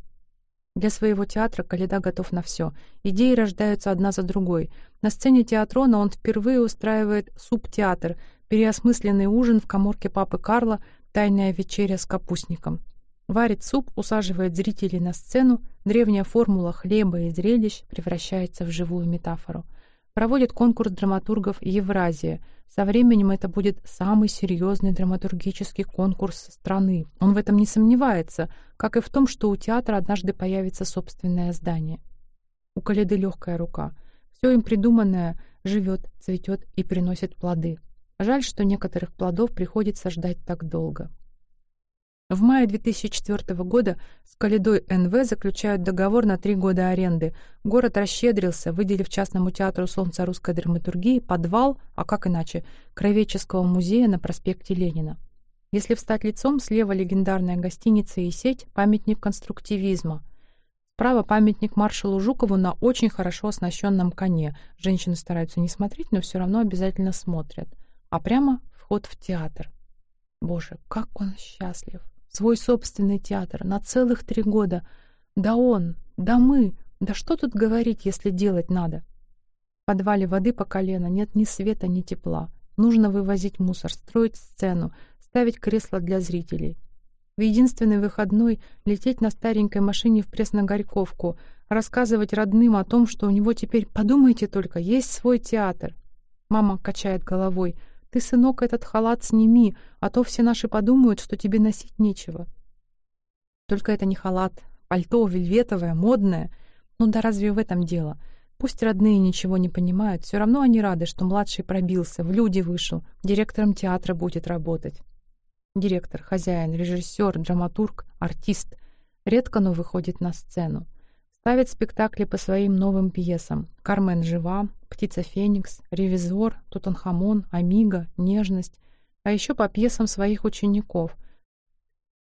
Для своего театра Каледа готов на все. Идеи рождаются одна за другой. На сцене театрона он впервые устраивает суп-театр, переосмысленный ужин в коморке папы Карла, тайная вечеря с капустником. Варит суп, усаживает зрителей на сцену, древняя формула хлеба и зрелищ превращается в живую метафору. Проводит конкурс драматургов «Евразия», со временем это будет самый серьезный драматургический конкурс страны. Он в этом не сомневается, как и в том, что у театра однажды появится собственное здание. У Каледы легкая рука. Все им придуманное живет, цветет и приносит плоды. Жаль, что некоторых плодов приходится ждать так долго. В мае 2004 года с Каледой НВ заключают договор на три года аренды. Город расщедрился, выделив частному театру «Солнце русской драматургии» подвал, а как иначе, Кровеческого музея на проспекте Ленина. Если встать лицом, слева легендарная гостиница и сеть, памятник конструктивизма. Справа памятник маршалу Жукову на очень хорошо оснащенном коне. Женщины стараются не смотреть, но все равно обязательно смотрят. А прямо вход в театр. Боже, как он счастлив! Свой собственный театр на целых три года. Да он, да мы, да что тут говорить, если делать надо? В подвале воды по колено, нет ни света, ни тепла. Нужно вывозить мусор, строить сцену, ставить кресла для зрителей. В единственный выходной лететь на старенькой машине в Пресногорьковку, рассказывать родным о том, что у него теперь, подумайте только, есть свой театр. Мама качает головой — ты, сынок, этот халат сними, а то все наши подумают, что тебе носить нечего. Только это не халат, пальто вельветовое, модное. Ну да разве в этом дело? Пусть родные ничего не понимают, все равно они рады, что младший пробился, в люди вышел, директором театра будет работать. Директор, хозяин, режиссер, драматург, артист. Редко, но выходит на сцену. Ставит спектакли по своим новым пьесам. «Кармен жива», «Птица Феникс», «Ревизор», «Тутанхамон», «Амиго», «Нежность», а еще по пьесам своих учеников.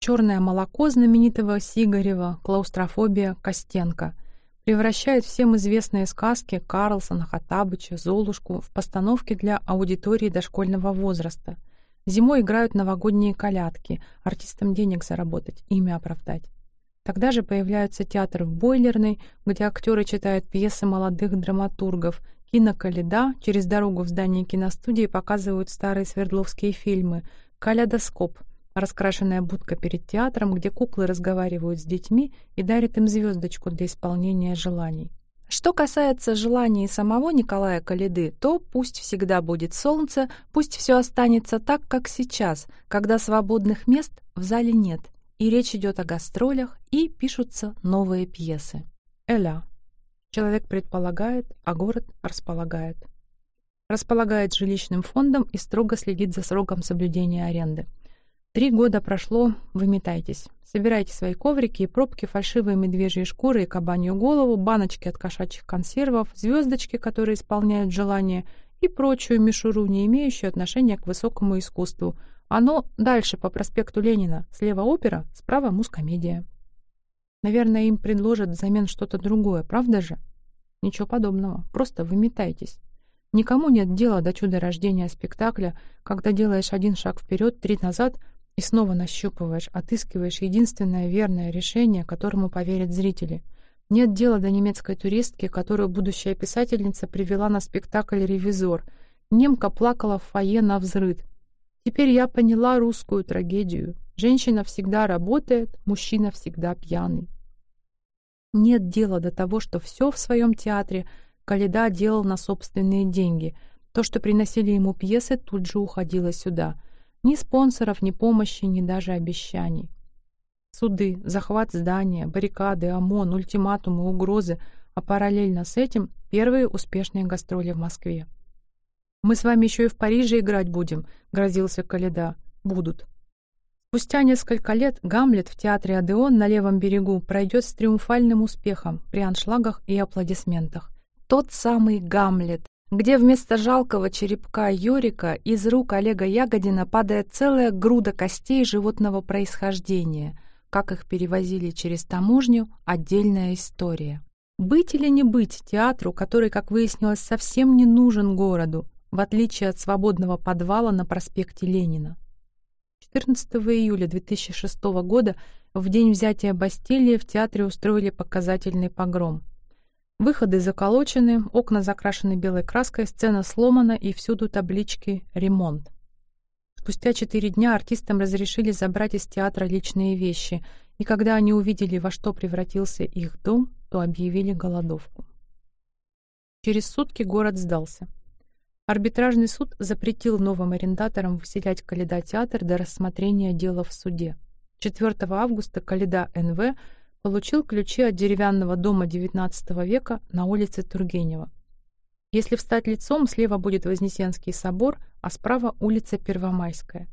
«Черное молоко» знаменитого Сигарева, «Клаустрофобия» Костенко. Превращает всем известные сказки Карлсона, Хаттабыча, Золушку в постановки для аудитории дошкольного возраста. Зимой играют новогодние колядки, артистам денег заработать, имя оправдать. Тогда же появляются театр в Бойлерной, где актеры читают пьесы молодых драматургов, кинокаледа, через дорогу в здании киностудии показывают старые свердловские фильмы, калейдоскоп, раскрашенная будка перед театром, где куклы разговаривают с детьми и дарят им звездочку для исполнения желаний. Что касается желаний самого Николая Калиды, то пусть всегда будет солнце, пусть все останется так, как сейчас, когда свободных мест в зале нет — и речь идет о гастролях, и пишутся новые пьесы. Эля. Человек предполагает, а город располагает. Располагает жилищным фондом и строго следит за сроком соблюдения аренды. Три года прошло, выметайтесь. Собирайте свои коврики и пробки, фальшивые медвежьи шкуры и кабанью голову, баночки от кошачьих консервов, звездочки, которые исполняют желания, и прочую мишуру, не имеющую отношения к высокому искусству – оно дальше по проспекту Ленина. Слева опера, справа мускомедия. Наверное, им предложат взамен что-то другое, правда же? Ничего подобного. Просто выметайтесь. Никому нет дела до чуда рождения спектакля, когда делаешь один шаг вперед, три назад и снова нащупываешь, отыскиваешь единственное верное решение, которому поверят зрители. Нет дела до немецкой туристки, которую будущая писательница привела на спектакль «Ревизор». Немка плакала в фойе на взрыд, Теперь я поняла русскую трагедию. Женщина всегда работает, мужчина всегда пьяный. Нет дела до того, что все в своем театре Каледа делал на собственные деньги. То, что приносили ему пьесы, тут же уходило сюда. Ни спонсоров, ни помощи, ни даже обещаний. Суды, захват здания, баррикады, ОМОН, ультиматумы, угрозы, а параллельно с этим первые успешные гастроли в Москве. «Мы с вами еще и в Париже играть будем», — грозился Каледа. «Будут». Спустя несколько лет «Гамлет» в театре «Одеон» на левом берегу пройдет с триумфальным успехом при аншлагах и аплодисментах. Тот самый «Гамлет», где вместо жалкого черепка Йорика из рук Олега Ягодина падает целая груда костей животного происхождения. Как их перевозили через таможню — отдельная история. Быть или не быть театру, который, как выяснилось, совсем не нужен городу, в отличие от свободного подвала на проспекте Ленина. 14 июля 2006 года, в день взятия Бастилии, в театре устроили показательный погром. Выходы заколочены, окна закрашены белой краской, сцена сломана и всюду таблички «Ремонт». Спустя четыре дня артистам разрешили забрать из театра личные вещи, и когда они увидели, во что превратился их дом, то объявили голодовку. Через сутки город сдался. Арбитражный суд запретил новым арендаторам выселять Каледа-театр до рассмотрения дела в суде. 4 августа Каледа НВ получил ключи от деревянного дома XIX века на улице Тургенева. Если встать лицом, слева будет Вознесенский собор, а справа улица Первомайская.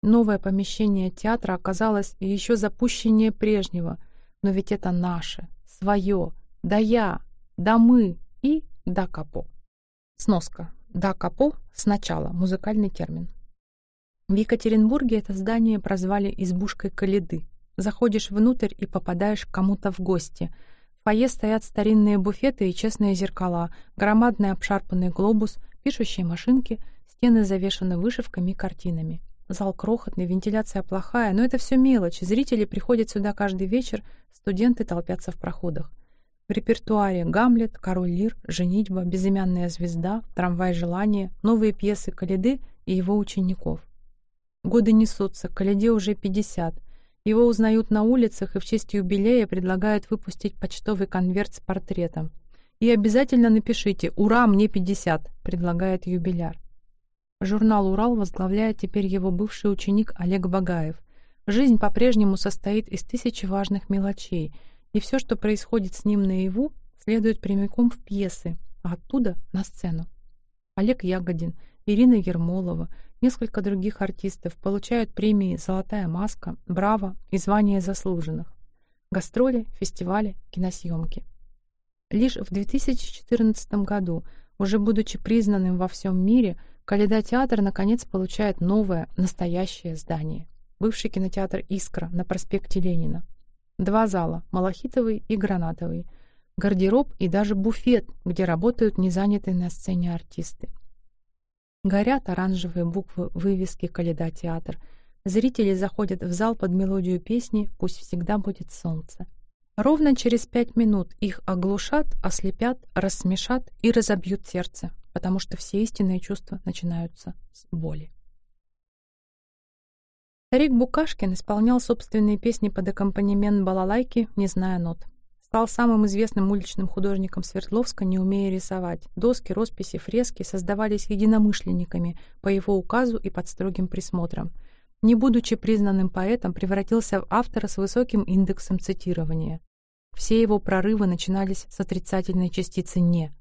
Новое помещение театра оказалось еще запущеннее прежнего, но ведь это наше, свое, да я, да мы и да капо. Сноска. Да капо сначала, музыкальный термин. В Екатеринбурге это здание прозвали «избушкой Каледы». Заходишь внутрь и попадаешь к кому-то в гости. В фойе стоят старинные буфеты и честные зеркала, громадный обшарпанный глобус, пишущие машинки, стены завешаны вышивками и картинами. Зал крохотный, вентиляция плохая, но это все мелочь. Зрители приходят сюда каждый вечер, студенты толпятся в проходах. Репертуаре «Гамлет», «Король Лир», «Женитьба», «Безымянная звезда», «Трамвай желания», новые пьесы Каледы и его учеников. Годы несутся, Каледе уже 50. Его узнают на улицах и в честь юбилея предлагают выпустить почтовый конверт с портретом. «И обязательно напишите «Ура, мне 50», — предлагает юбиляр. Журнал «Урал» возглавляет теперь его бывший ученик Олег Багаев. Жизнь по-прежнему состоит из тысячи важных мелочей — и все, что происходит с ним наяву, следует прямиком в пьесы, а оттуда на сцену. Олег Ягодин, Ирина Ермолова, несколько других артистов получают премии «Золотая маска», «Браво» и «Звание заслуженных». Гастроли, фестивали, киносъемки. Лишь в 2014 году, уже будучи признанным во всем мире, Каледа-театр наконец получает новое, настоящее здание. Бывший кинотеатр «Искра» на проспекте Ленина. Два зала, малахитовый и гранатовый. Гардероб и даже буфет, где работают незанятые на сцене артисты. Горят оранжевые буквы вывески «Каледа театр». Зрители заходят в зал под мелодию песни «Пусть всегда будет солнце». Ровно через пять минут их оглушат, ослепят, рассмешат и разобьют сердце, потому что все истинные чувства начинаются с боли. Старик Букашкин исполнял собственные песни под аккомпанемент балалайки, не зная нот. Стал самым известным уличным художником Свердловска, не умея рисовать. Доски, росписи, фрески создавались единомышленниками по его указу и под строгим присмотром. Не будучи признанным поэтом, превратился в автора с высоким индексом цитирования. Все его прорывы начинались с отрицательной частицы «не».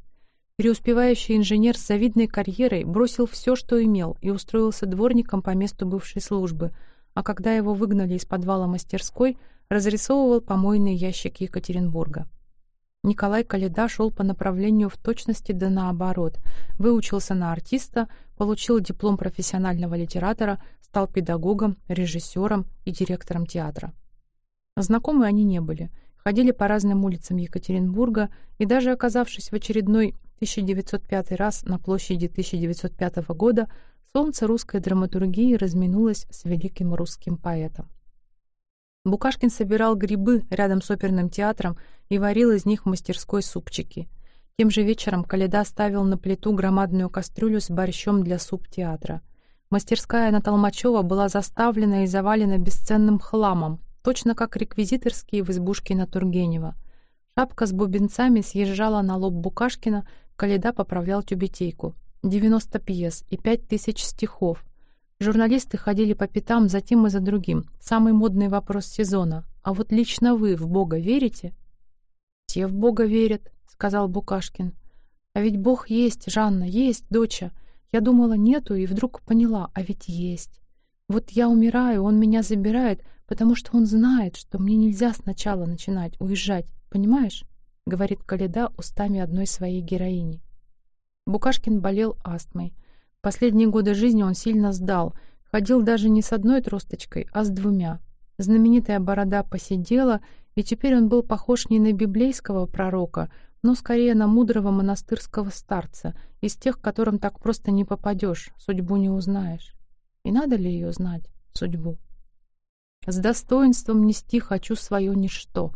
Преуспевающий инженер с завидной карьерой бросил все, что имел, и устроился дворником по месту бывшей службы – а когда его выгнали из подвала мастерской, разрисовывал помойный ящик Екатеринбурга. Николай Каледа шел по направлению в точности да наоборот. Выучился на артиста, получил диплом профессионального литератора, стал педагогом, режиссером и директором театра. Знакомы они не были, ходили по разным улицам Екатеринбурга и даже оказавшись в очередной 1905 раз на площади 1905 года, Солнце русской драматургии разминулось с великим русским поэтом. Букашкин собирал грибы рядом с оперным театром и варил из них в мастерской супчики. Тем же вечером Каледа ставил на плиту громадную кастрюлю с борщом для суп-театра. Мастерская на Толмачева была заставлена и завалена бесценным хламом, точно как реквизиторские в избушке на Тургенева. Шапка с бубенцами съезжала на лоб Букашкина, Каледа поправлял тюбетейку. 90 пьес и 5000 стихов. Журналисты ходили по пятам за тем и за другим. Самый модный вопрос сезона. А вот лично вы в Бога верите? «Все в Бога верят», — сказал Букашкин. «А ведь Бог есть, Жанна, есть, доча. Я думала, нету, и вдруг поняла, а ведь есть. Вот я умираю, он меня забирает, потому что он знает, что мне нельзя сначала начинать, уезжать, понимаешь?» — говорит Каледа устами одной своей героини. Букашкин болел астмой. Последние годы жизни он сильно сдал, ходил даже не с одной тросточкой, а с двумя. Знаменитая борода посидела, и теперь он был похож не на библейского пророка, но скорее на мудрого монастырского старца, из тех, которым так просто не попадешь, судьбу не узнаешь. И надо ли ее знать, судьбу? С достоинством нести хочу свое ничто,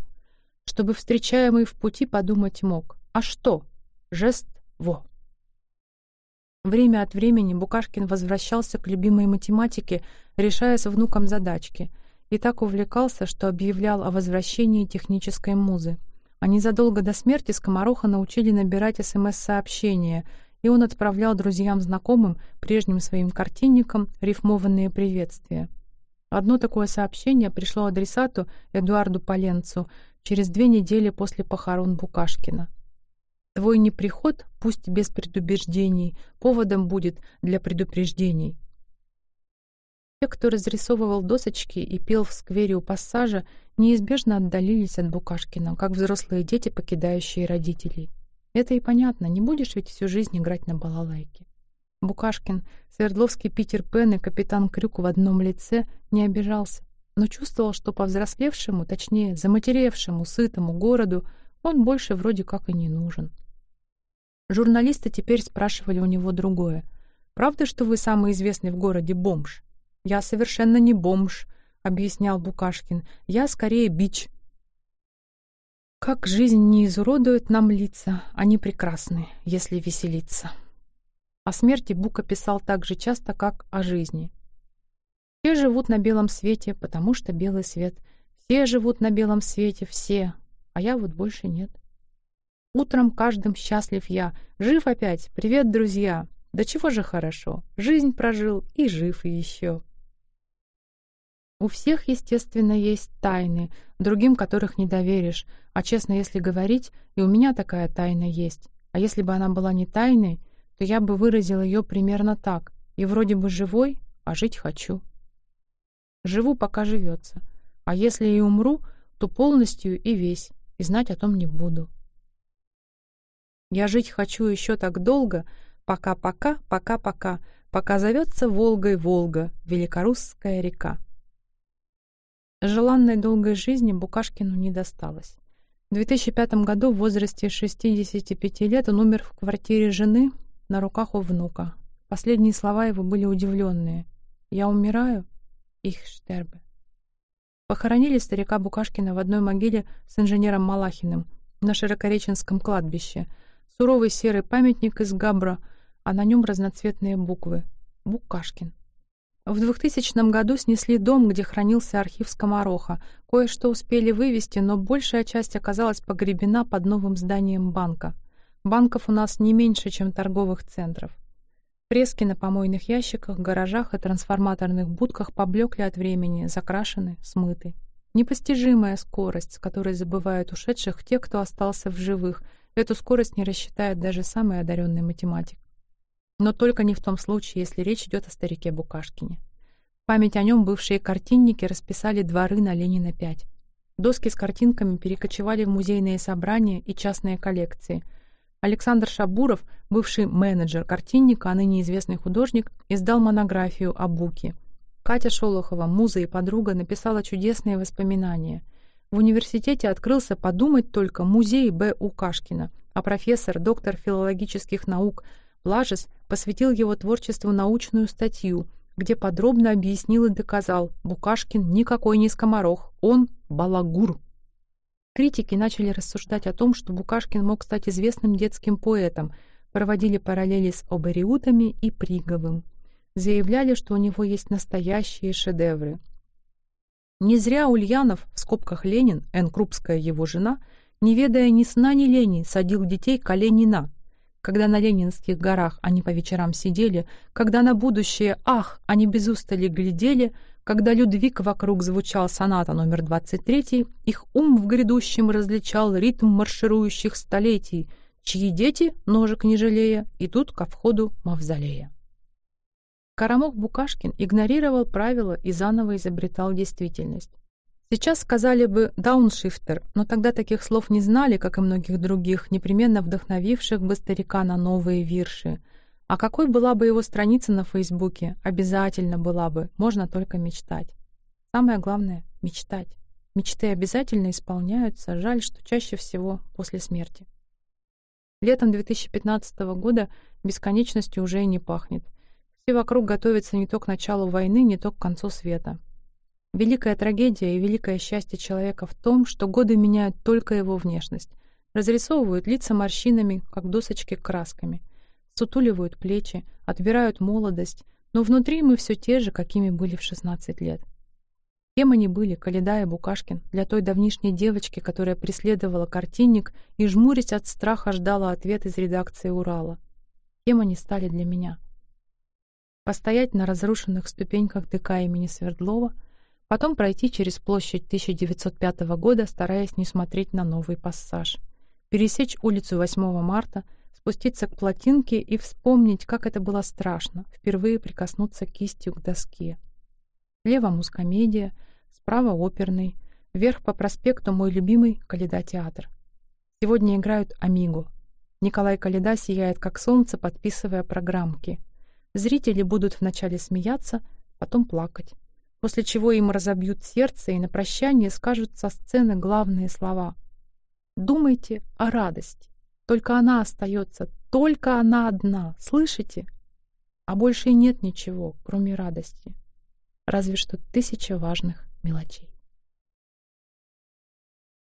чтобы встречаемый в пути подумать мог. А что? Жест во. Время от времени Букашкин возвращался к любимой математике, решая с внуком задачки, и так увлекался, что объявлял о возвращении технической музы. А незадолго до смерти Скомороха научили набирать СМС-сообщения, и он отправлял друзьям-знакомым, прежним своим картинникам, рифмованные приветствия. Одно такое сообщение пришло адресату Эдуарду Поленцу через две недели после похорон Букашкина. Твой неприход, пусть без предубеждений, поводом будет для предупреждений. Те, кто разрисовывал досочки и пел в сквере у пассажа, неизбежно отдалились от Букашкина, как взрослые дети, покидающие родителей. Это и понятно, не будешь ведь всю жизнь играть на балалайке. Букашкин, Свердловский Питер Пен и капитан Крюк в одном лице не обижался, но чувствовал, что повзрослевшему, точнее, заматеревшему, сытому городу он больше вроде как и не нужен. Журналисты теперь спрашивали у него другое. «Правда, что вы самый известный в городе бомж?» «Я совершенно не бомж», — объяснял Букашкин. «Я скорее бич». «Как жизнь не изуродует нам лица, они прекрасны, если веселиться». О смерти Бука писал так же часто, как о жизни. «Все живут на белом свете, потому что белый свет. Все живут на белом свете, все, а я вот больше нет». Утром каждым счастлив я. Жив опять. Привет, друзья. Да чего же хорошо. Жизнь прожил и жив еще. У всех, естественно, есть тайны, другим которых не доверишь. А честно, если говорить, и у меня такая тайна есть. А если бы она была не тайной, то я бы выразил ее примерно так. И вроде бы живой, а жить хочу. Живу, пока живется. А если и умру, то полностью и весь, и знать о том не буду. Я жить хочу еще так долго, пока-пока, пока-пока, пока зовется Волгой Волга, Великорусская река. Желанной долгой жизни Букашкину не досталось. В 2005 году в возрасте 65 лет он умер в квартире жены на руках у внука. Последние слова его были удивленные. «Я умираю? Их штербе». Похоронили старика Букашкина в одной могиле с инженером Малахиным на Широкореченском кладбище – Суровый серый памятник из габра, а на нем разноцветные буквы. Букашкин. В 2000 году снесли дом, где хранился архив Скомороха. Кое-что успели вывести, но большая часть оказалась погребена под новым зданием банка. Банков у нас не меньше, чем торговых центров. Фрески на помойных ящиках, гаражах и трансформаторных будках поблекли от времени, закрашены, смыты. Непостижимая скорость, с которой забывают ушедших те, кто остался в живых — Эту скорость не рассчитает даже самый одаренный математик. Но только не в том случае, если речь идет о старике Букашкине. Память о нем бывшие картинники расписали дворы на Ленина 5. Доски с картинками перекочевали в музейные собрания и частные коллекции. Александр Шабуров, бывший менеджер картинника, а ныне известный художник, издал монографию о Буке. Катя Шолохова, муза и подруга, написала чудесные воспоминания — в университете открылся, подумать только, музей Б. У. Кашкина, а профессор, доктор филологических наук Лажес посвятил его творчеству научную статью, где подробно объяснил и доказал, Букашкин никакой не скоморох, он балагур. Критики начали рассуждать о том, что Букашкин мог стать известным детским поэтом, проводили параллели с Обериутами и Приговым. Заявляли, что у него есть настоящие шедевры — не зря Ульянов, в скобках Ленин, Н. Крупская его жена, не ведая ни сна, ни лени, садил детей коленина. Когда на Ленинских горах они по вечерам сидели, когда на будущее, ах, они без устали глядели, когда Людвиг вокруг звучал соната номер 23, их ум в грядущем различал ритм марширующих столетий, чьи дети, ножек не жалея, идут ко входу мавзолея. Карамох Букашкин игнорировал правила и заново изобретал действительность. Сейчас сказали бы «дауншифтер», но тогда таких слов не знали, как и многих других, непременно вдохновивших бы старика на новые вирши. А какой была бы его страница на Фейсбуке? Обязательно была бы, можно только мечтать. Самое главное — мечтать. Мечты обязательно исполняются, жаль, что чаще всего после смерти. Летом 2015 года бесконечностью уже и не пахнет. Все вокруг готовятся не то к началу войны, не то к концу света. Великая трагедия и великое счастье человека в том, что годы меняют только его внешность, разрисовывают лица морщинами, как досочки красками, сутуливают плечи, отбирают молодость, но внутри мы все те же, какими были в 16 лет. Кем они были, Каледа и Букашкин, для той давнишней девочки, которая преследовала картинник и, жмурясь от страха, ждала ответ из редакции Урала? Кем они стали для меня? Постоять на разрушенных ступеньках ДК имени Свердлова — Потом пройти через площадь 1905 года, стараясь не смотреть на новый пассаж. Пересечь улицу 8 марта, спуститься к плотинке и вспомнить, как это было страшно, впервые прикоснуться кистью к доске. Слева мускомедия, справа оперный, вверх по проспекту мой любимый Каледа-театр. Сегодня играют «Амиго». Николай Каледа сияет, как солнце, подписывая программки. Зрители будут вначале смеяться, потом плакать после чего им разобьют сердце и на прощание скажут со сцены главные слова. Думайте о радости. Только она остается, только она одна, слышите? А больше и нет ничего, кроме радости. Разве что тысяча важных мелочей.